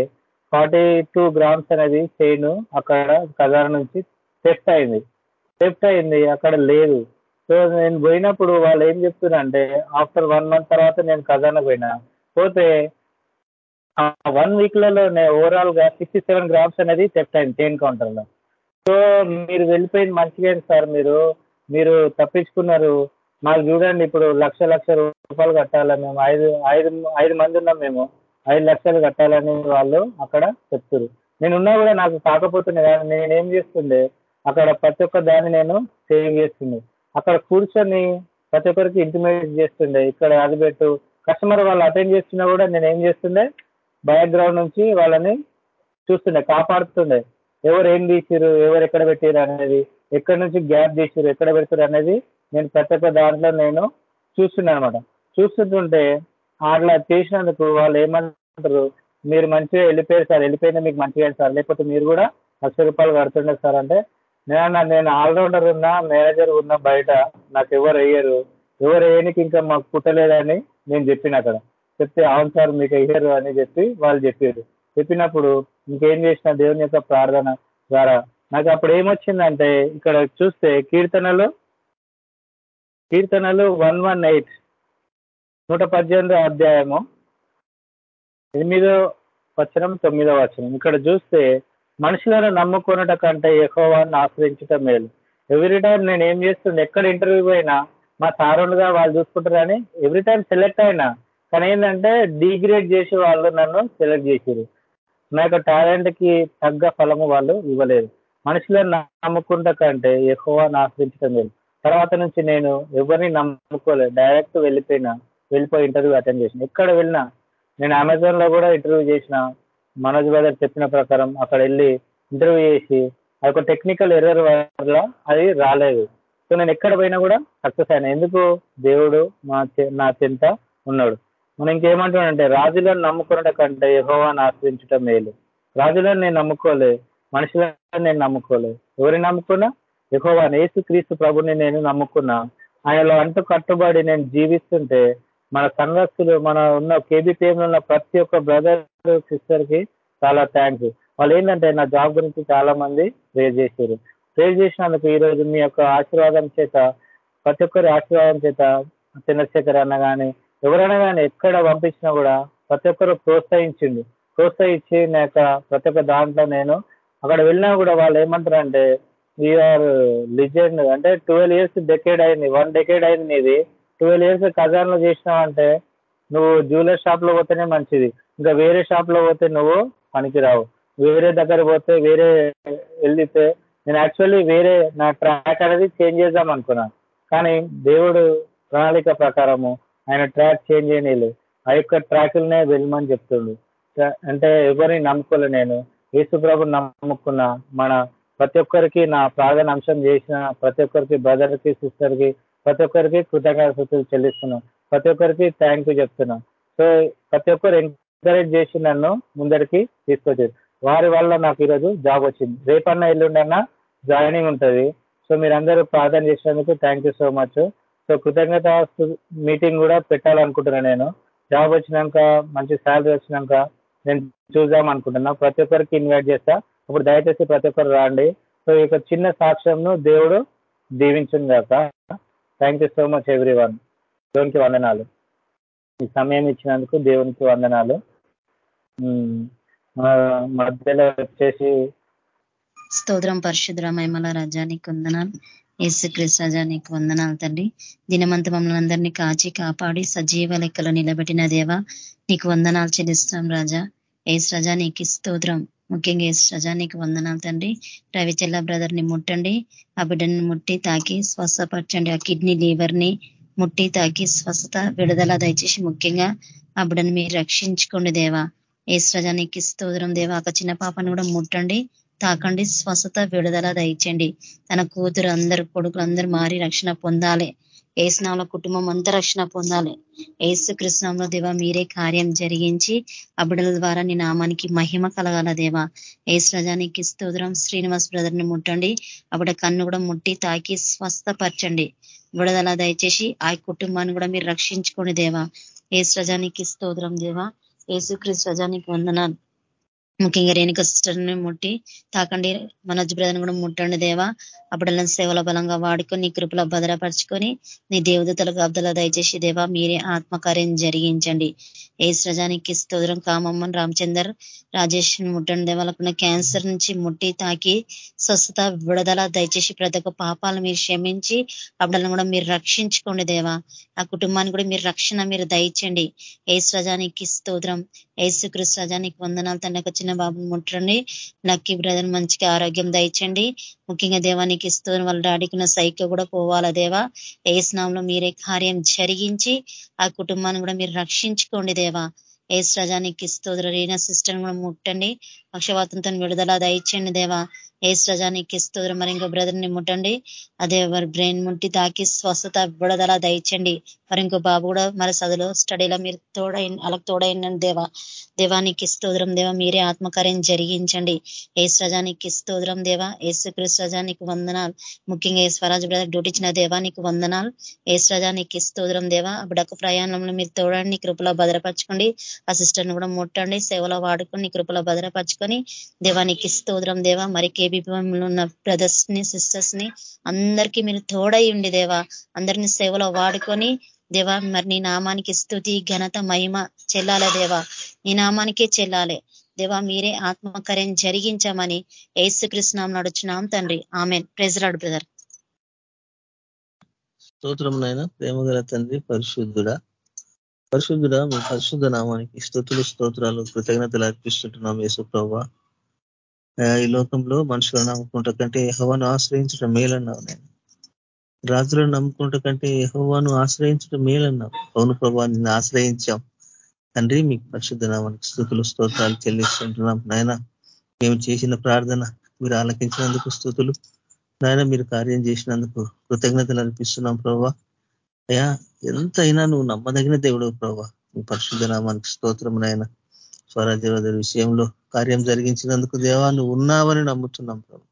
ఫార్టీ టూ గ్రామ్స్ అనేది చైన్ అక్కడ ఖజానా నుంచి థెఫ్ట్ అయింది. థెఫ్ట్ అయింది అక్కడ లేదు. సో నేను పోయినప్పుడు వాళ్ళు ఏం చెప్తున్నారంటే ఆఫ్టర్ వన్ మంత్ తర్వాత నేను ఖజానా పోయినా. పోతే వన్ వీక్లలోనే ఓవరాల్గా సిక్స్టీ సెవెన్ గ్రామ్స్ అనేది థెఫ్ట్ అయింది చైన్ కౌంటర్లో సో మీరు వెళ్ళిపోయింది మంచిగా సార్ మీరు మీరు తప్పించుకున్నారు. మాకు చూడండి ఇప్పుడు లక్ష లక్ష రూపాయలు కట్టాలి మేము. ఐదు ఐదు ఐదు మంది ఉన్నాం మేము. ఐదు లక్షలు కట్టాలని వాళ్ళు అక్కడ చెప్తుర్రు. నేను ఉన్నా కూడా నాకు కాకపోతుండే కానీ నేను ఏం చేస్తుండే అక్కడ ప్రతి ఒక్క దాన్ని నేను సేవ్ చేస్తుండే. అక్కడ కూర్చొని ప్రతి ఒక్కరికి ఇంటిమేట్ చేస్తుండే. ఇక్కడ అది పెట్టు. కస్టమర్ వాళ్ళు అటెండ్ చేస్తున్నా కూడా నేను ఏం చేస్తుండే బ్యాక్గ్రౌండ్ నుంచి వాళ్ళని చూస్తుండే కాపాడుతుండే. ఎవరు ఏం తీసిరు ఎవరు ఎక్కడ పెట్టారు అనేది ఎక్కడ నుంచి గ్యాప్ తీసిరు ఎక్కడ పెడతారు అనేది నేను ప్రతి ఒక్క దాంట్లో నేను చూస్తున్నాను అనమాట చూస్తుంటుంటే అట్లా చేసినందుకు వాళ్ళు ఏమంటారు మీరు మంచిగా వెళ్ళిపోయారు సార్ వెళ్ళిపోయినా మీకు మంచిగా సార్. లేకపోతే మీరు కూడా లక్ష రూపాయలు కడుతుండే సార్ అంటే నేను నేను ఆల్రౌండర్ ఉన్నా మేనేజర్ ఉన్నా బయట నాకు ఎవరు వేయరు ఎవరు వేయనికి ఇంకా మాకు పుట్టలేదని నేను చెప్పిన అక్కడ. చెప్తే అవును సార్ మీకు వేయరు అని చెప్పి వాళ్ళు చెప్పారు. చెప్పినప్పుడు ఇంకేం చేసిన దేవుని యొక్క ప్రార్థన ద్వారా. నాకు అప్పుడు ఏమొచ్చిందంటే ఇక్కడ చూస్తే కీర్తనలు కీర్తనలు వన్ వన్ ఎయిట్ నూట పద్దెనిమిదో అధ్యాయము ఎనిమిదో వచనం తొమ్మిదో వచనం. ఇక్కడ చూస్తే మనుషులను నమ్ముకున్నట కంటే ఎక్కువని ఆశ్రయించటం మేలు. ఎవ్రీ టైం నేను ఏం చేస్తుంది ఎక్కడ ఇంటర్వ్యూ పోయినా మా సారులుగా వాళ్ళు చూసుకుంటారని ఎవ్రీ టైం సెలెక్ట్ అయినా కానీ ఏంటంటే డిగ్రేడ్ చేసి వాళ్ళు నన్ను సెలెక్ట్ చేసారు నా యొక్క టాలెంట్కి తగ్గ ఫలము వాళ్ళు ఇవ్వలేదు. మనుషులను నమ్ముకుంట కంటే ఎక్కువ ఆశ్రయించడం లేదు తర్వాత నుంచి నేను ఎవరిని నమ్ముకోలేదు డైరెక్ట్ వెళ్ళిపోయినా వెళ్ళిపోయి ఇంటర్వ్యూ అటెండ్ చేసిన. ఎక్కడ వెళ్ళినా నేను అమెజాన్లో కూడా ఇంటర్వ్యూ చేసిన. మనోజ్ బ్రదర్ చెప్పిన ప్రకారం అక్కడ వెళ్ళి ఇంటర్వ్యూ చేసి అది ఒక టెక్నికల్ ఎర్రర్ వల్ల అది రాలేదు. సో నేను ఎక్కడ పోయినా కూడా సక్సెస్ అయినా. ఎందుకు? దేవుడు మా నా చింత ఉన్నాడు. మనం ఇంకేమంటాడంటే రాజులను నమ్ముకున్నట కంటే యహోవాన్ని ఆశ్రయించడం మేలు. రాజులను నేను నమ్ముకోలే మనుషులను నేను నమ్ముకోలే. ఎవరిని నమ్ముకున్నా? యహోవాని ఏసు క్రీస్తు ప్రభుని నేను నమ్ముకున్నా. ఆయనలో అంటూ కట్టుబడి నేను జీవిస్తుంటే మన సంఘస్థులు మన ఉన్న కేబీపీఎంలో ఉన్న ప్రతి ఒక్క బ్రదర్ సిస్టర్కి చాలా థ్యాంక్స్ వాళ్ళు ఏంటంటే నా జాబ్ గురించి చాలా మంది ప్రేర్ చేశారు ప్రేర్ చేసినందుకు ఈ రోజు మీ యొక్క ఆశీర్వాదం చేత ప్రతి ఒక్కరి ఆశీర్వాదం చేత చంద్రశేఖర్ అన్న కానీ ఎవరైనా కానీ ఎక్కడ పంపించినా కూడా ప్రతి ఒక్కరు ప్రోత్సహించిండు ప్రోత్సహించి నా ప్రతి ఒక్క దాంట్లో నేను అక్కడ వెళ్ళినా కూడా వాళ్ళు ఏమంటారంటే యూఆర్ లిజెండ్ uh, అంటే ట్వెల్వ్ ఇయర్స్ డెకేడ్ అయింది. వన్ డెకేడ్ అయింది నీది. ట్వెల్వ్ ఇయర్స్ ఖజాన్లో చేసినావంటే నువ్వు జ్యువెలర్ షాప్లో పోతేనే మంచిది. ఇంకా వేరే షాప్లో పోతే నువ్వు పనికిరావు. వేరే దగ్గర పోతే వేరే వెళ్తే నేను యాక్చువల్లీ వేరే నా ట్రాక్ అనేది చేంజ్ చేద్దాం అనుకున్నాను కానీ దేవుడు ప్రణాళిక ప్రకారము ఆయన ట్రాక్ చేంజ్ చేయలేదు ఆ యొక్క ట్రాక్లనే వెళ్ళమని చెప్తుండు. అంటే ఎవరిని నమ్ముకోలే నేను. యేసుప్రభు నమ్ముకున్న మన ప్రతి ఒక్కరికి నా ప్రార్థన అంశం చేసిన ప్రతి ఒక్కరికి బ్రదర్కి సిస్టర్కి ప్రతి ఒక్కరికి కృతజ్ఞతలు చెల్లిస్తున్నాను ప్రతి ఒక్కరికి థ్యాంక్ యూ చెప్తున్నాను సో ప్రతి ఒక్కరు ఎంకరేజ్ చేసి నన్ను ముందరికి తీసుకొచ్చారు. వారి వల్ల నాకు ఈరోజు జాబ్ వచ్చింది. రేపన్నా ఎల్లుండన్నా జాయినింగ్ ఉంటుంది. సో మీరందరూ ప్రార్థన చేసినందుకు thank you so much so కృతజ్ఞత మీటింగ్ కూడా పెట్టాలనుకుంటున్నాను నేను. జాబ్ వచ్చినాక మంచి శాలరీ వచ్చినాక నేను చూద్దాం అనుకుంటున్నా. ప్రతి ఒక్కరికి ఇన్వైట్ చేస్తా. ఇప్పుడు దయచేసి ప్రతి ఒక్కరు రాండి. సో ఈ చిన్న సాక్ష్యంను దేవుడు దీవించును గాక. Thank you so much everyone దేవునికి వందనాలు. ఈ సమయం ఇచ్చినందుకు దేవునికి వందనాలు. మధ్యలో వచ్చేసి స్తోత్రం పరిశుద్ర మహిమల రజానికి వందనాలు. యేసుక్రీస్తు రజా నీకు వందనాలు తండ్రి. దినమంత మమ్మల్ని అందరినీ కాచి కాపాడి సజీవ లెక్కలో నిలబెట్టిన దేవా నీకు వందనాలు చెల్లిస్తాం రాజా. ఏసు రజా నీకు స్తోత్రం. ముఖ్యంగా సజానికి వందనాలు తండ్రి. రవిచెల్ల బ్రదర్ని ముట్టండి. ఆ బిడ్డని ముట్టి తాకి స్వస్థపరచండి. ఆ కిడ్నీ లీవర్ని ముట్టి తాకి స్వస్థత విడుదల దయచేసి ముఖ్యంగా ఆ బిడ్డను మీరు రక్షించుకోండి దేవా. ఏ రజా నీకు స్తోత్రం దేవా. ఒక చిన్న పాపను కూడా ముట్టండి తాకండి స్వస్థత విడుదల దయచండి తన కూతురు అందరు కొడుకులు అందరూ మారి రక్షణ పొందాలి. ఏసునామల కుటుంబం అంతా రక్షణ పొందాలి. ఏసు కృష్ణంలో దేవా మీరే కార్యం జరిగించి అబిడల ద్వారా నీ నామానికి మహిమ కలగాల దేవా. ఏసు రజానికి స్తోత్రం శ్రీనివాస్ బ్రదర్ని ముట్టండి. అప్పుడ కన్ను కూడా ముట్టి తాకి స్వస్థపరచండి. విడుదల దయచేసి ఆ కుటుంబాన్ని కూడా మీరు రక్షించుకోండి దేవా. ఏసు రజానికి స్తోత్రం దేవా. ఏసుక్రీస్తు రజానికి వందనాలు. ముఖ్యంగా రేణుక సిస్టర్ని ముట్టి తాకండి. మనోజ్ బ్రదర్ని కూడా ముట్టండి దేవా. అప్పుడల్లా సేవల బలంగా వాడుకొని నీ కృపలో భద్రపరచుకొని నీ దేవదతలకు అబ్దల దయచేసి దేవా మీరే ఆత్మకార్యం జరిగించండి. ఏ సృజానికి స్తోత్రం. కామమ్మన్ రామచందర్ రాజేష్ ముట్టండి దేవాలకున్న క్యాన్సర్ నుంచి ముట్టి తాకి స్వస్థత విడుదల దయచేసి ప్రతి ఒక్క పాపాలను మీరు క్షమించి అప్పుడల్ని కూడా మీరు రక్షించుకోండి దేవా. ఆ కుటుంబాన్ని కూడా మీరు రక్షణ మీరు దయచండి ఏ సృజానికి స్తోత్రం. ఏసుకృష్ణ రజానికి వందనాలు. తన చిన్న బాబుని ముట్టండి. లక్కీ బ్రదర్ మంచిగా ఆరోగ్యం దయచండి ముఖ్యంగా నీకు ఇస్తూ వాళ్ళ డాడీకి సైకిల్ కూడా పోవాలా దేవా? ఏసునాంలో మీరే కార్యం జరిగించి ఆ కుటుంబాన్ని కూడా మీరు రక్షించుకోండి దేవా. ఏసు రజానికి ఇస్తూ రీనా సిస్టర్ని కూడా ముట్టండి. పక్షవాతంతో విడుదల దయచండి దేవా. ఏసు స్రజానికి స్తోత్రం. మరి ఇంకో బ్రదర్ని ముట్టండి. అదే వారి బ్రెయిన్ ముట్టి తాకి స్వస్థత బుడదల దయచండి. మరి ఇంకో బాబు కూడా మరి చదువులో స్టడీలో మీరు తోడై అలా తోడైన దేవా. దేవానికి స్తోత్రం దేవా. మీరే ఆత్మకార్యం జరిగించండి. ఏ స్రజానికి స్తోత్రం దేవా. ఏసుక్రీస్తు స్రజానికి వందనాలు. ముఖ్యంగా ఏ స్వరాజ్ బ్రదర్ డ్యూటీచిన దేవానికి వందనాలు. ఏ స్రజానికి స్తోత్రం దేవా. అప్పుడొక ప్రయాణంలో మీరు తోడండి కృపలో భద్రపరచుకోండి. ఆ సిస్టర్ని కూడా ముట్టండి. సేవలో వాడుకొని కృపలో భద్రపరచుకొని దేవానికి స్తోత్రం దేవా. మరి కేబీపీలో ఉన్న బ్రదర్స్ని సిస్టర్స్ని అందరికీ మీరు తోడై ఉండి దేవా అందరినీ సేవలో వాడుకొని దేవా మరి నీ నామానికి స్థుతి ఘనత మహిమ చెల్లాల దేవా. నీ నామానికే చెల్లాలి. దేవా మీరే ఆత్మకార్యం జరిగించమని ఏసుకృష్ణం నడుచున్నాం తండ్రి. ఆమె ప్రెజరాడు బ్రదర్. స్తోత్రం నాయన. ప్రేమగల తండ్రి పరిశుద్ధుడా. పరిశుద్ధుడా మీ పరిశుద్ధ నామానికి స్థుతులు స్తోత్రాలు కృతజ్ఞతలు అర్పిస్తుంటున్నాం యేసు ప్రభా ఈ లోకంలో మనుషులను నమ్ముకుంటా కంటే యహోవాను ఆశ్రయించడం మేలన్నావు నేను. రాజులను నమ్ముకుంటా కంటే యహోవాను ఆశ్రయించడం మేలన్నావు అవును ప్రభా నిన్ను ఆశ్రయించాం. తండ్రి మీకు పరిశుద్ధ నామానికి స్థుతులు స్తోత్రాలు చెల్లిస్తుంటున్నాం. నాయన మేము చేసిన ప్రార్థన మీరు ఆలకించినందుకు స్థుతులు. నాయన మీరు కార్యం చేసినందుకు కృతజ్ఞతలు అనిపిస్తున్నాం ప్రభా. అయ్యా ఎంత అయినా నువ్వు నమ్మదగిన దేవుడు ప్రభా. మీ పరిశుద్ధ నామానికి స్తోత్రం నాయన. స్వరాజ్యవాద విషయంలో కార్యం జరిగించినందుకు దేవా నువ్వు ఉన్నావని నమ్ముతున్నాం ప్రభు.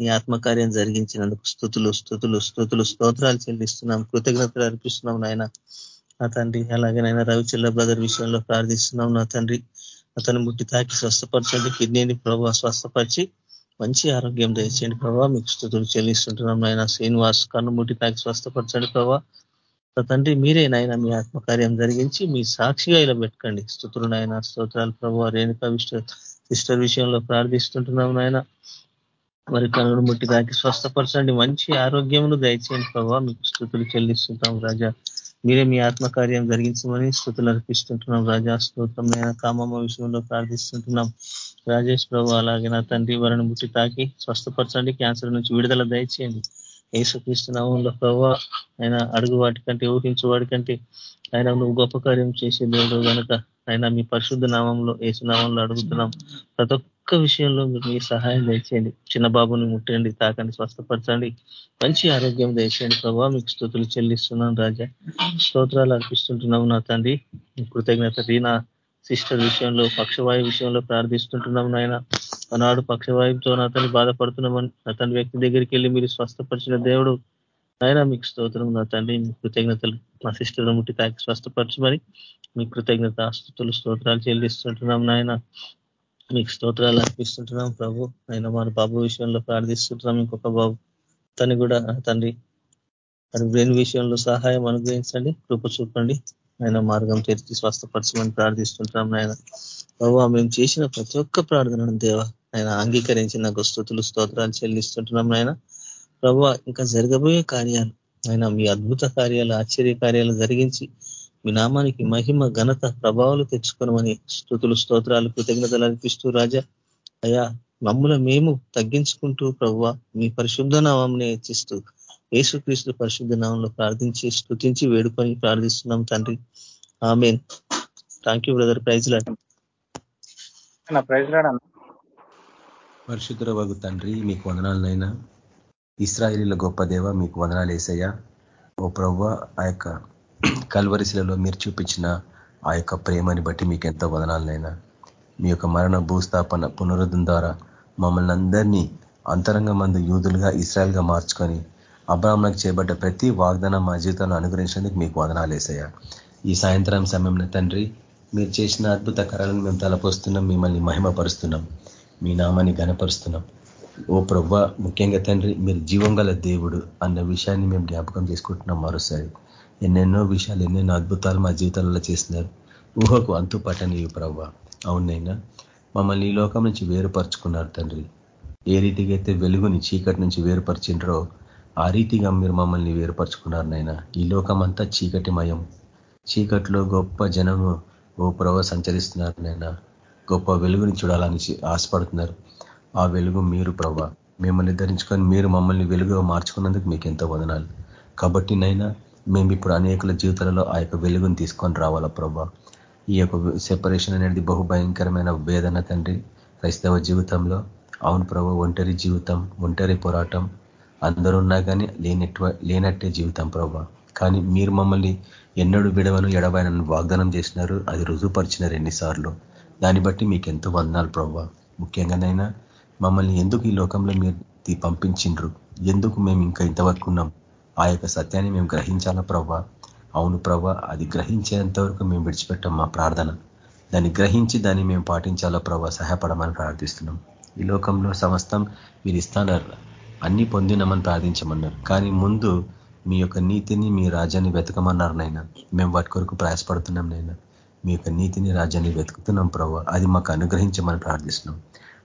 నీ ఆత్మకార్యం జరిగించినందుకు స్థుతులు స్థుతులు స్థుతులు స్తోత్రాలు చెల్లిస్తున్నాం. కృతజ్ఞతలు అర్పిస్తున్నాం నాయన. నా తండ్రి అలాగే నాయన రవిచల్ల బ్రదర్ విషయంలో ప్రార్థిస్తున్నాం నా తండ్రి. అతను ముట్టి తాకి స్వస్థపరచండి కిడ్నీని ప్రభావ స్వస్థపరిచి మంచి ఆరోగ్యం దయచేయండి ప్రభావ మీకు స్థుతులు చెల్లిస్తుంటున్నాం నాయన. శ్రీనివాస్ కన్ను ముట్టి తాకి స్వస్థపరచండి ప్రభావ తండ్రి మీరే నాయన మీ ఆత్మకార్యం జరిగించి మీ సాక్షిగా ఇలా పెట్టుకోండి స్థుతులు నాయన స్తోత్రాలు ప్రభావ రేణుక సిస్టర్ విషయంలో ప్రార్థిస్తుంటున్నాం నాయన. మరి కనుడు ముట్టి దానికి స్వస్థపరచండి. మంచి ఆరోగ్యమును దయచేయండి ప్రభావ మీకు స్థుతులు చెల్లిస్తుంటాం రాజా. మీరే మీ ఆత్మకార్యం జరిగించమని స్థుతులు అర్పిస్తుంటున్నాం రాజా. స్తోత్రం నేను కామమ్మ విషయంలో ప్రార్థిస్తుంటున్నాం రాజేష్ ప్రభు. అలాగే నా తండ్రి వారిని ముట్టి తాకి స్వస్థపరచండి. క్యాన్సర్ నుంచి విడుదల దయచేయండి. ఏసుక్రీస్తు నామంలో ప్రభావ ఆయన అడుగు వాటికంటే ఊహించు వాటికంటే ఆయన నువ్వు గొప్ప కార్యం చేసే దేవుడు కనుక ఆయన మీ పరిశుద్ధ నామంలో ఏసునామంలో అడుగుతున్నాం. ప్రతి ఒక్క విషయంలో మీరు మీ సహాయం దయచేయండి. చిన్న బాబుని ముట్టండి తాకండి స్వస్థపరచండి. మంచి ఆరోగ్యం దయచేయండి ప్రభావ మీకు స్థుతులు చెల్లిస్తున్నాను రాజా. స్తోత్రాలు అర్పిస్తుంటున్నాము నా తండ్రి. కృతజ్ఞత నా సిస్టర్ విషయంలో పక్షవాయు విషయంలో ప్రార్థిస్తుంటున్నాము నాయన. ఆనాడు పక్షవాయుతో అతన్ని బాధపడుతున్నామని అతని వ్యక్తి దగ్గరికి వెళ్ళి మీరు స్వస్థపరిచిన దేవుడు. ఆయన మీకు స్తోత్రం. నా తండ్రి మీ కృతజ్ఞతలు మా సిస్టర్ ముట్టి తాకి స్వస్థపరచమని మీ కృతజ్ఞత ఆస్తుతులు స్తోత్రాలు చెల్లిస్తుంటున్నాం నాయన. మీకు స్తోత్రాలు అర్పిస్తుంటున్నాం ప్రభు. ఆయన మన బాబు విషయంలో ప్రార్థిస్తుంటున్నాం. ఇంకొక బాబు తను కూడా తండ్రి తన బ్రెయిన్ విషయంలో సహాయం అనుగ్రహించండి కృప చూపండి. ఆయన మార్గం తెరిచి స్వస్థపరచమని ప్రార్థిస్తుంటాం నాయన. ప్రభావ మేము చేసిన ప్రతి ఒక్క ప్రార్థనను దేవ ఆయన నాకు స్థుతులు స్తోత్రాలు చెల్లిస్తుంటున్నాం నాయన. ప్రభావ ఇంకా జరగబోయే కార్యాలు ఆయన మీ అద్భుత కార్యాలు ఆశ్చర్య కార్యాలు జరిగించి మీ నామానికి మహిమ ఘనత ప్రభావాలు తెచ్చుకోనమని స్థుతులు స్తోత్రాలు కృతజ్ఞతలు అనిపిస్తూ రాజా. అయా మమ్ముల మేము తగ్గించుకుంటూ ప్రభు మీ పరిశుద్ధ నామంని హెచ్చిస్తూ యేసుక్రీస్తు పరిశుద్ధ నామంలో ప్రార్థించి స్థుతించి వేడుకొని ప్రార్థిస్తున్నాం తండ్రి. Amen. Thank you brother praise Lord praise పరిశుద్ధ వగు తండ్రి మీకు వందనాలనైనా ఇస్రాయిలీల గొప్ప దేవ మీకు వందనాలు వేసయ్యా ఓ ప్రవ్వ ఆ యొక్క కల్వరిశిలలో మీరు చూపించిన ఆ యొక్క ప్రేమని బట్టి మీకు ఎంతో వదనాలనైనా మీ యొక్క మరణ భూస్థాపన పునరుద్ధం ద్వారా మమ్మల్ని అందరినీ అంతరంగ మందు యూదులుగా ఇస్రాయల్గా మార్చుకొని అబ్రాహ్మణకు చేపడ్డ ప్రతి వాగ్దానం మా జీవితంలో అనుగ్రహించినందుకు మీకు వదనాలు వేసయ్యా ఈ సాయంత్రం సమయంలో తండ్రి మీరు చేసిన అద్భుత కరాలను మేము తలపోస్తున్నాం మిమ్మల్ని మహిమపరుస్తున్నాం మీ నామాన్ని గనపరుస్తున్నాం ఓ ప్రవ్వ ముఖ్యంగా తండ్రి మీరు జీవం దేవుడు అన్న విషయాన్ని మేము జ్ఞాపకం చేసుకుంటున్నాం మరోసారి. ఎన్నెన్నో విషయాలు ఎన్నెన్నో అద్భుతాలు మా జీవితాలలో చేసినారు ఊహకు అంతు పట్టని ప్రవ్వ. అవునైనా మమ్మల్ని ఈ లోకం నుంచి వేరుపరుచుకున్నారు తండ్రి. ఏ రీతిగా అయితే వెలుగుని చీకటి నుంచి వేరుపరిచిండ్రో ఆ రీతిగా మీరు మమ్మల్ని వేరుపరుచుకున్నారు నైనా ఈ లోకం అంతా చీకటిమయం. చీకట్లో గొప్ప జనము ఓ ప్రభ సంచరిస్తున్నారు నైనా గొప్ప వెలుగుని చూడాలని ఆశపడుతున్నారు. ఆ వెలుగు మీరు ప్రభ. మిమ్మల్ని ధరించుకొని మీరు మమ్మల్ని వెలుగుగా మార్చుకున్నందుకు మీకు ఎంతో వదనాలు. కాబట్టి నైనా మేము ఇప్పుడు అనేకుల జీవితాలలో ఆ యొక్క వెలుగుని తీసుకొని రావాలా ప్రభా. ఈ యొక్క సెపరేషన్ అనేది బహు భయంకరమైన వేదన తండ్రి. క్రైస్తవ జీవితంలో అవును ప్రభు ఒంటరి జీవితం ఒంటరి పోరాటం అందరూ ఉన్నా కానీ లేనట్టు లేనట్టే జీవితం ప్రభా. కానీ మీరు మమ్మల్ని ఎన్నడూ విడవను ఎడవైనను వాగ్దానం చేసినారు. అది రుజువుపరిచినారు ఎన్నిసార్లు. దాన్ని బట్టి మీకు ఎంతో వందనాలు ప్రవ్వ. ముఖ్యంగానైనా మమ్మల్ని ఎందుకు ఈ లోకంలో మీరు పంపించిండ్రు? ఎందుకు మేము ఇంకా ఇంతవరకు ఉన్నాం? ఆ యొక్క సత్యాన్ని మేము గ్రహించాలా ప్రవ్వ? అవును ప్రవ్వ అది గ్రహించేంత వరకు మేము విడిచిపెట్టాం మా ప్రార్థన. దాన్ని గ్రహించి దాన్ని మేము పాటించాలా ప్రభా సహాయపడమని ప్రార్థిస్తున్నాం. ఈ లోకంలో సమస్తం మీరు ఇస్తానన్నారు. అన్ని పొందినామని ప్రార్థించమన్నారు. కానీ ముందు మీ యొక్క నీతిని మీ రాజ్యాన్ని వెతకమన్నారు నైనా మేము వాటి కొరకు ప్రయాసపడుతున్నాం నైనా మీ యొక్క నీతిని రాజ్యాన్ని వెతుకుతున్నాం ప్రభావ అది మాకు అనుగ్రహించమని ప్రార్థిస్తున్నాం.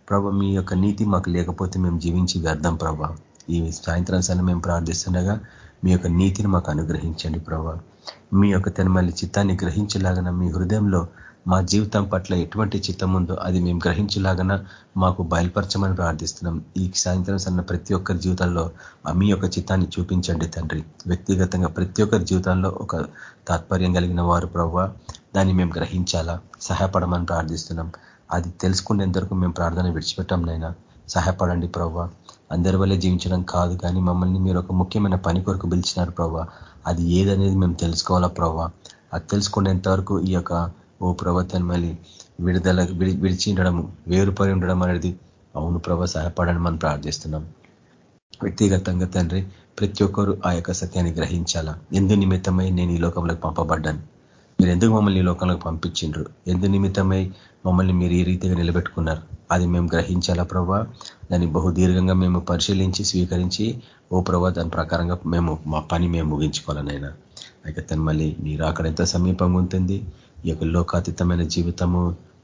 ప్రభావ మీ యొక్క నీతి మాకు లేకపోతే మేము జీవించి వ్యర్థం ప్రభా. ఈ సాయంత్రం సార్లు మేము ప్రార్థిస్తుండగా మీ యొక్క నీతిని మాకు అనుగ్రహించండి ప్రభా. మీ యొక్క తెనమల్లి చిత్తాన్ని గ్రహించలాగన మీ హృదయంలో మా జీవితం పట్ల ఎటువంటి చిత్తం ఉందో అది మేము గ్రహించలాగన మాకు బయలుపరచమని ప్రార్థిస్తున్నాం. ఈ సాయంత్రం సన్న ప్రతి ఒక్కరి జీవితంలో మీ యొక్క చిత్తాన్ని చూపించండి తండ్రి. వ్యక్తిగతంగా ప్రతి ఒక్కరి జీవితంలో ఒక తాత్పర్యం కలిగిన వారు ప్రవ్వ దాన్ని మేము గ్రహించాలా? సహాయపడమని ప్రార్థిస్తున్నాం. అది తెలుసుకునేంతవరకు మేము ప్రార్థన విడిచిపెట్టాం నైనా సహాయపడండి ప్రవ్వ. అందరి వల్లే జీవించడం కాదు కానీ మమ్మల్ని మీరు ఒక ముఖ్యమైన పని కొరకు పిలిచినారు ప్రవ్వ. అది ఏదనేది మేము తెలుసుకోవాలా ప్రవ్వ? అది తెలుసుకునేంత వరకు ఈ యొక్క ఓ ప్రవర్తన మళ్ళీ విడుదల విడిచి ఉండడము వేరుపడి ఉండడం అనేది అవును ప్రభ సహాయపడని మనం ప్రార్థిస్తున్నాం. వ్యక్తిగతంగా తండ్రి ప్రతి ఒక్కరు ఆ యొక్క సత్యాన్ని గ్రహించాలా? ఎందు నిమిత్తమై నేను ఈ లోకంలోకి పంపబడ్డాను? మీరు ఎందుకు మమ్మల్ని ఈ లోకంలోకి పంపించిండ్రు? ఎందు నిమిత్తమై మమ్మల్ని మీరు ఈ రీతిగా నిలబెట్టుకున్నారు? అది మేము గ్రహించాలా ప్రభా? దాన్ని బహుదీర్ఘంగా మేము పరిశీలించి స్వీకరించి ఓ ప్రభా దాని ప్రకారంగా మేము మా పని మేము ముగించుకోవాలనైనా అయితే తను మళ్ళీ మీరు అక్కడ ఎంత సమీపంగా ఉంటుంది? యొక్క లోకాతీతమైన జీవితము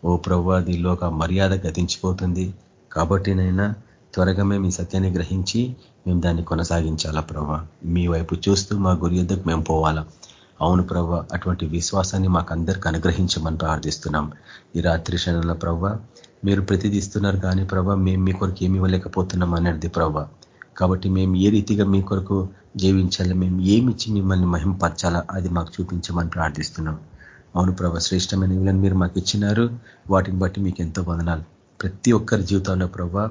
ఓ ప్రభా అది లోక మర్యాద గతించిపోతుంది. కాబట్టి నైనా త్వరగా మేము ఈ సత్యాన్ని గ్రహించి మేము దాన్ని కొనసాగించాలా ప్రభా మీ వైపు చూస్తూ మా గురి ఎద్దకు మేము పోవాలా? అవును ప్రభ అటువంటి విశ్వాసాన్ని మాకు అనుగ్రహించమని ప్రార్థిస్తున్నాం. ఈ రాత్రి క్షణంలో ప్రభ మీరు ప్రతిదిస్తున్నారు కానీ ప్రభ మేము మీ కొరకు ఏమి ఇవ్వలేకపోతున్నాం అనేది ప్రభ కాబట్టి మేము ఏ రీతిగా మీ కొరకు జీవించాలి మేము ఏమిచ్చి మిమ్మల్ని మహింపరచాలా అది మాకు చూపించమని ప్రార్థిస్తున్నాం. అవును ప్రభ శ్రేష్టమైన ఇవ్వలని మీరు మాకు ఇచ్చినారు. వాటిని బట్టి మీకు ఎంతో వదనాలు. ప్రతి ఒక్కరి జీవితంలో ప్రభా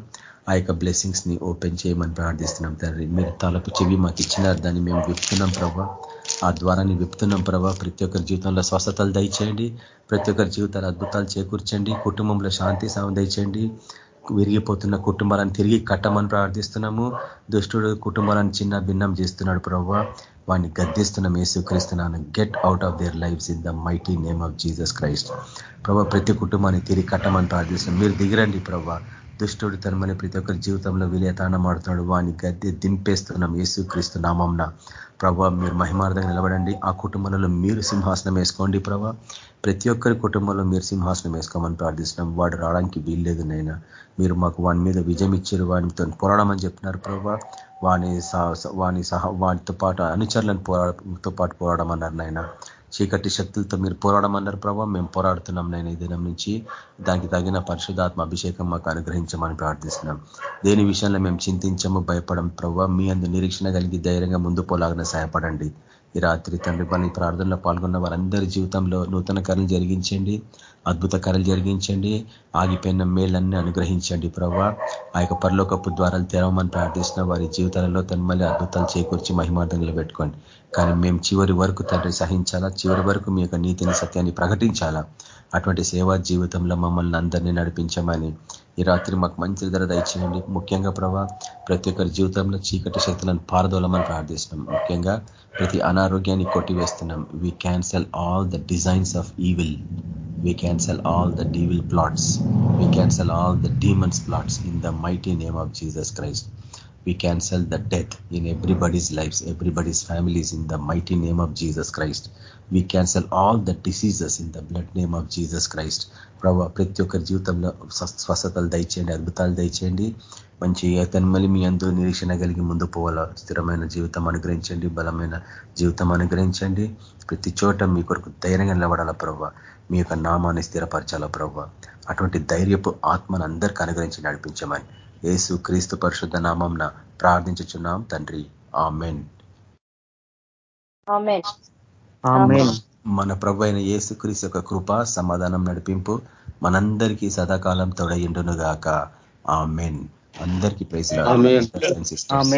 ఆ యొక్క బ్లెస్సింగ్స్ని ఓపెన్ చేయమని ప్రార్థిస్తున్నాం తండ్రి. మీరు తలపు చెవి మాకు ఇచ్చినారు దాన్ని మేము విప్పుతున్నాం ప్రభా. ఆ ద్వారాన్ని విప్తున్నాం ప్రభా. ప్రతి ఒక్కరి జీవితంలో స్వస్థతలు దయచేయండి. ప్రతి ఒక్కరి జీవితాలు అద్భుతాలు చేకూర్చండి. కుటుంబంలో శాంతి సాయం దయచేయండి. విరిగిపోతున్న కుటుంబాలను తిరిగి కట్టమని ప్రార్థిస్తున్నాము. దుష్టుడు కుటుంబాలను చిన్న భిన్నం చేస్తున్నాడు ప్రభావ వాడిని గద్దిస్తున్నాం ఏసుక్రీస్తున్నాను get out of their lifes in the mighty name of Jesus Christ ప్రభా ప్రతి కుటుంబాన్ని తిరిగి కట్టమని ప్రార్థిస్తున్నాం. మీరు దిగిరండి ప్రభా. దుష్టుడు తనమని ప్రతి ఒక్కరి జీవితంలో విలేతానం ఆడుతున్నాడు. వాడిని గద్దె దింపేస్తున్నాం క్రీస్తు నామంన. ప్రభా మీరు మహిమార్థంగా నిలబడండి. ఆ కుటుంబంలో మీరు సింహాసనం వేసుకోండి ప్రభా. ప్రతి ఒక్కరి కుటుంబంలో మీరు సింహాసనం వేసుకోమని ప్రార్థిస్తున్నాం. వాడు రావడానికి వీల్లేదు నైనా మీరు మాకు వాని మీద విజయం ఇచ్చారు. వానితో పోరాడమని చెప్పినారు ప్రభా. వాని వాని సహా వాటితో పాటు అనుచరులను పోరాడతో పాటు పోరాడమన్నారు నాయన. చీకటి శక్తులతో మీరు పోరాడమన్నారు ప్రభావ మేము పోరాడుతున్నాం నేను ఈ దినం నుంచి. దానికి తగిన పరిశుధాత్మ అభిషేకం మాకు అనుగ్రహించమని ప్రార్థిస్తున్నాం. దేని విషయంలో మేము చింతించము భయపడం ప్రభావ మీ అందు నిరీక్షణ కలిగి ధైర్యంగా ముందు పోలాగిన సహాయపడండి. ఈ రాత్రి తండ్రి పని ప్రార్థనలో పాల్గొన్న వారందరి జీవితంలో నూతన కార్యలు జరిగించండి. అద్భుత కార్యలు జరిగించండి. ఆగిపోయిన మేళ్ళన్నీ అనుగ్రహించండి ప్రభా ఆ యొక్క పరలోకపు ద్వారాలు తెరవమని ప్రార్థిస్తున్న వారి జీవితాలలో తను మళ్ళీ అద్భుతాలు చేకూర్చి మహిమార్థంలో పెట్టుకోండి కానీ మేము చివరి వరకు తండ్రి సహించాలా? చివరి వరకు మీ యొక్క నీతిని సత్యాన్ని ప్రకటించాలా? అటువంటి సేవా జీవితంలో మమ్మల్ని అందరినీ నడిపించమని ఈ రాత్రి మాకు మంచి ధర దయచేయండి. ముఖ్యంగా ప్రభా ప్రతి ఒక్కరి జీవితంలో చీకటి శక్తులను పారదోలమని ప్రార్థిస్తున్నాం. ముఖ్యంగా ప్రతి అనారోగ్యాన్ని కొట్టివేస్తున్నాం. We cancel all the designs of evil we cancel all the devil plots we cancel all the demons plots in the mighty name of Jesus Christ we cancel the death in everybody's lives, everybody's families in the mighty name of Jesus Christ. We cancel all the diseases in the blood name of Jesus Christ ప్రభావ ప్రతి ఒక్కరి జీవితంలో స్వస్థతలు దయచేయండి అద్భుతాలు దయచేయండి. మంచి తన్మలి మీ అందరూ నిరీక్షణ కలిగి ముందు పోవాల. స్థిరమైన జీవితం అనుగ్రహించండి బలమైన జీవితం అనుగ్రహించండి. ప్రతి చోట మీ కొరకు ధైర్యంగా నిలబడాల ప్రభావ మీ యొక్క నామాన్ని స్థిరపరచాల ప్రభావ అటువంటి ధైర్యపు ఆత్మను అందరికీ అనుగ్రహించి నడిపించమని ఏసు క్రీస్తు పరిశుద్ధ నామంన ప్రార్థించుచున్నాం తండ్రి. ఆమెన్. మన ప్రభు అయిన యేసు క్రీస్తు యొక్క కృప సమాధానం నడిపింపు మనందరికీ సదాకాలం తొడయిండును గాక ఆమెన్. అందరికీ. Praise praise sisters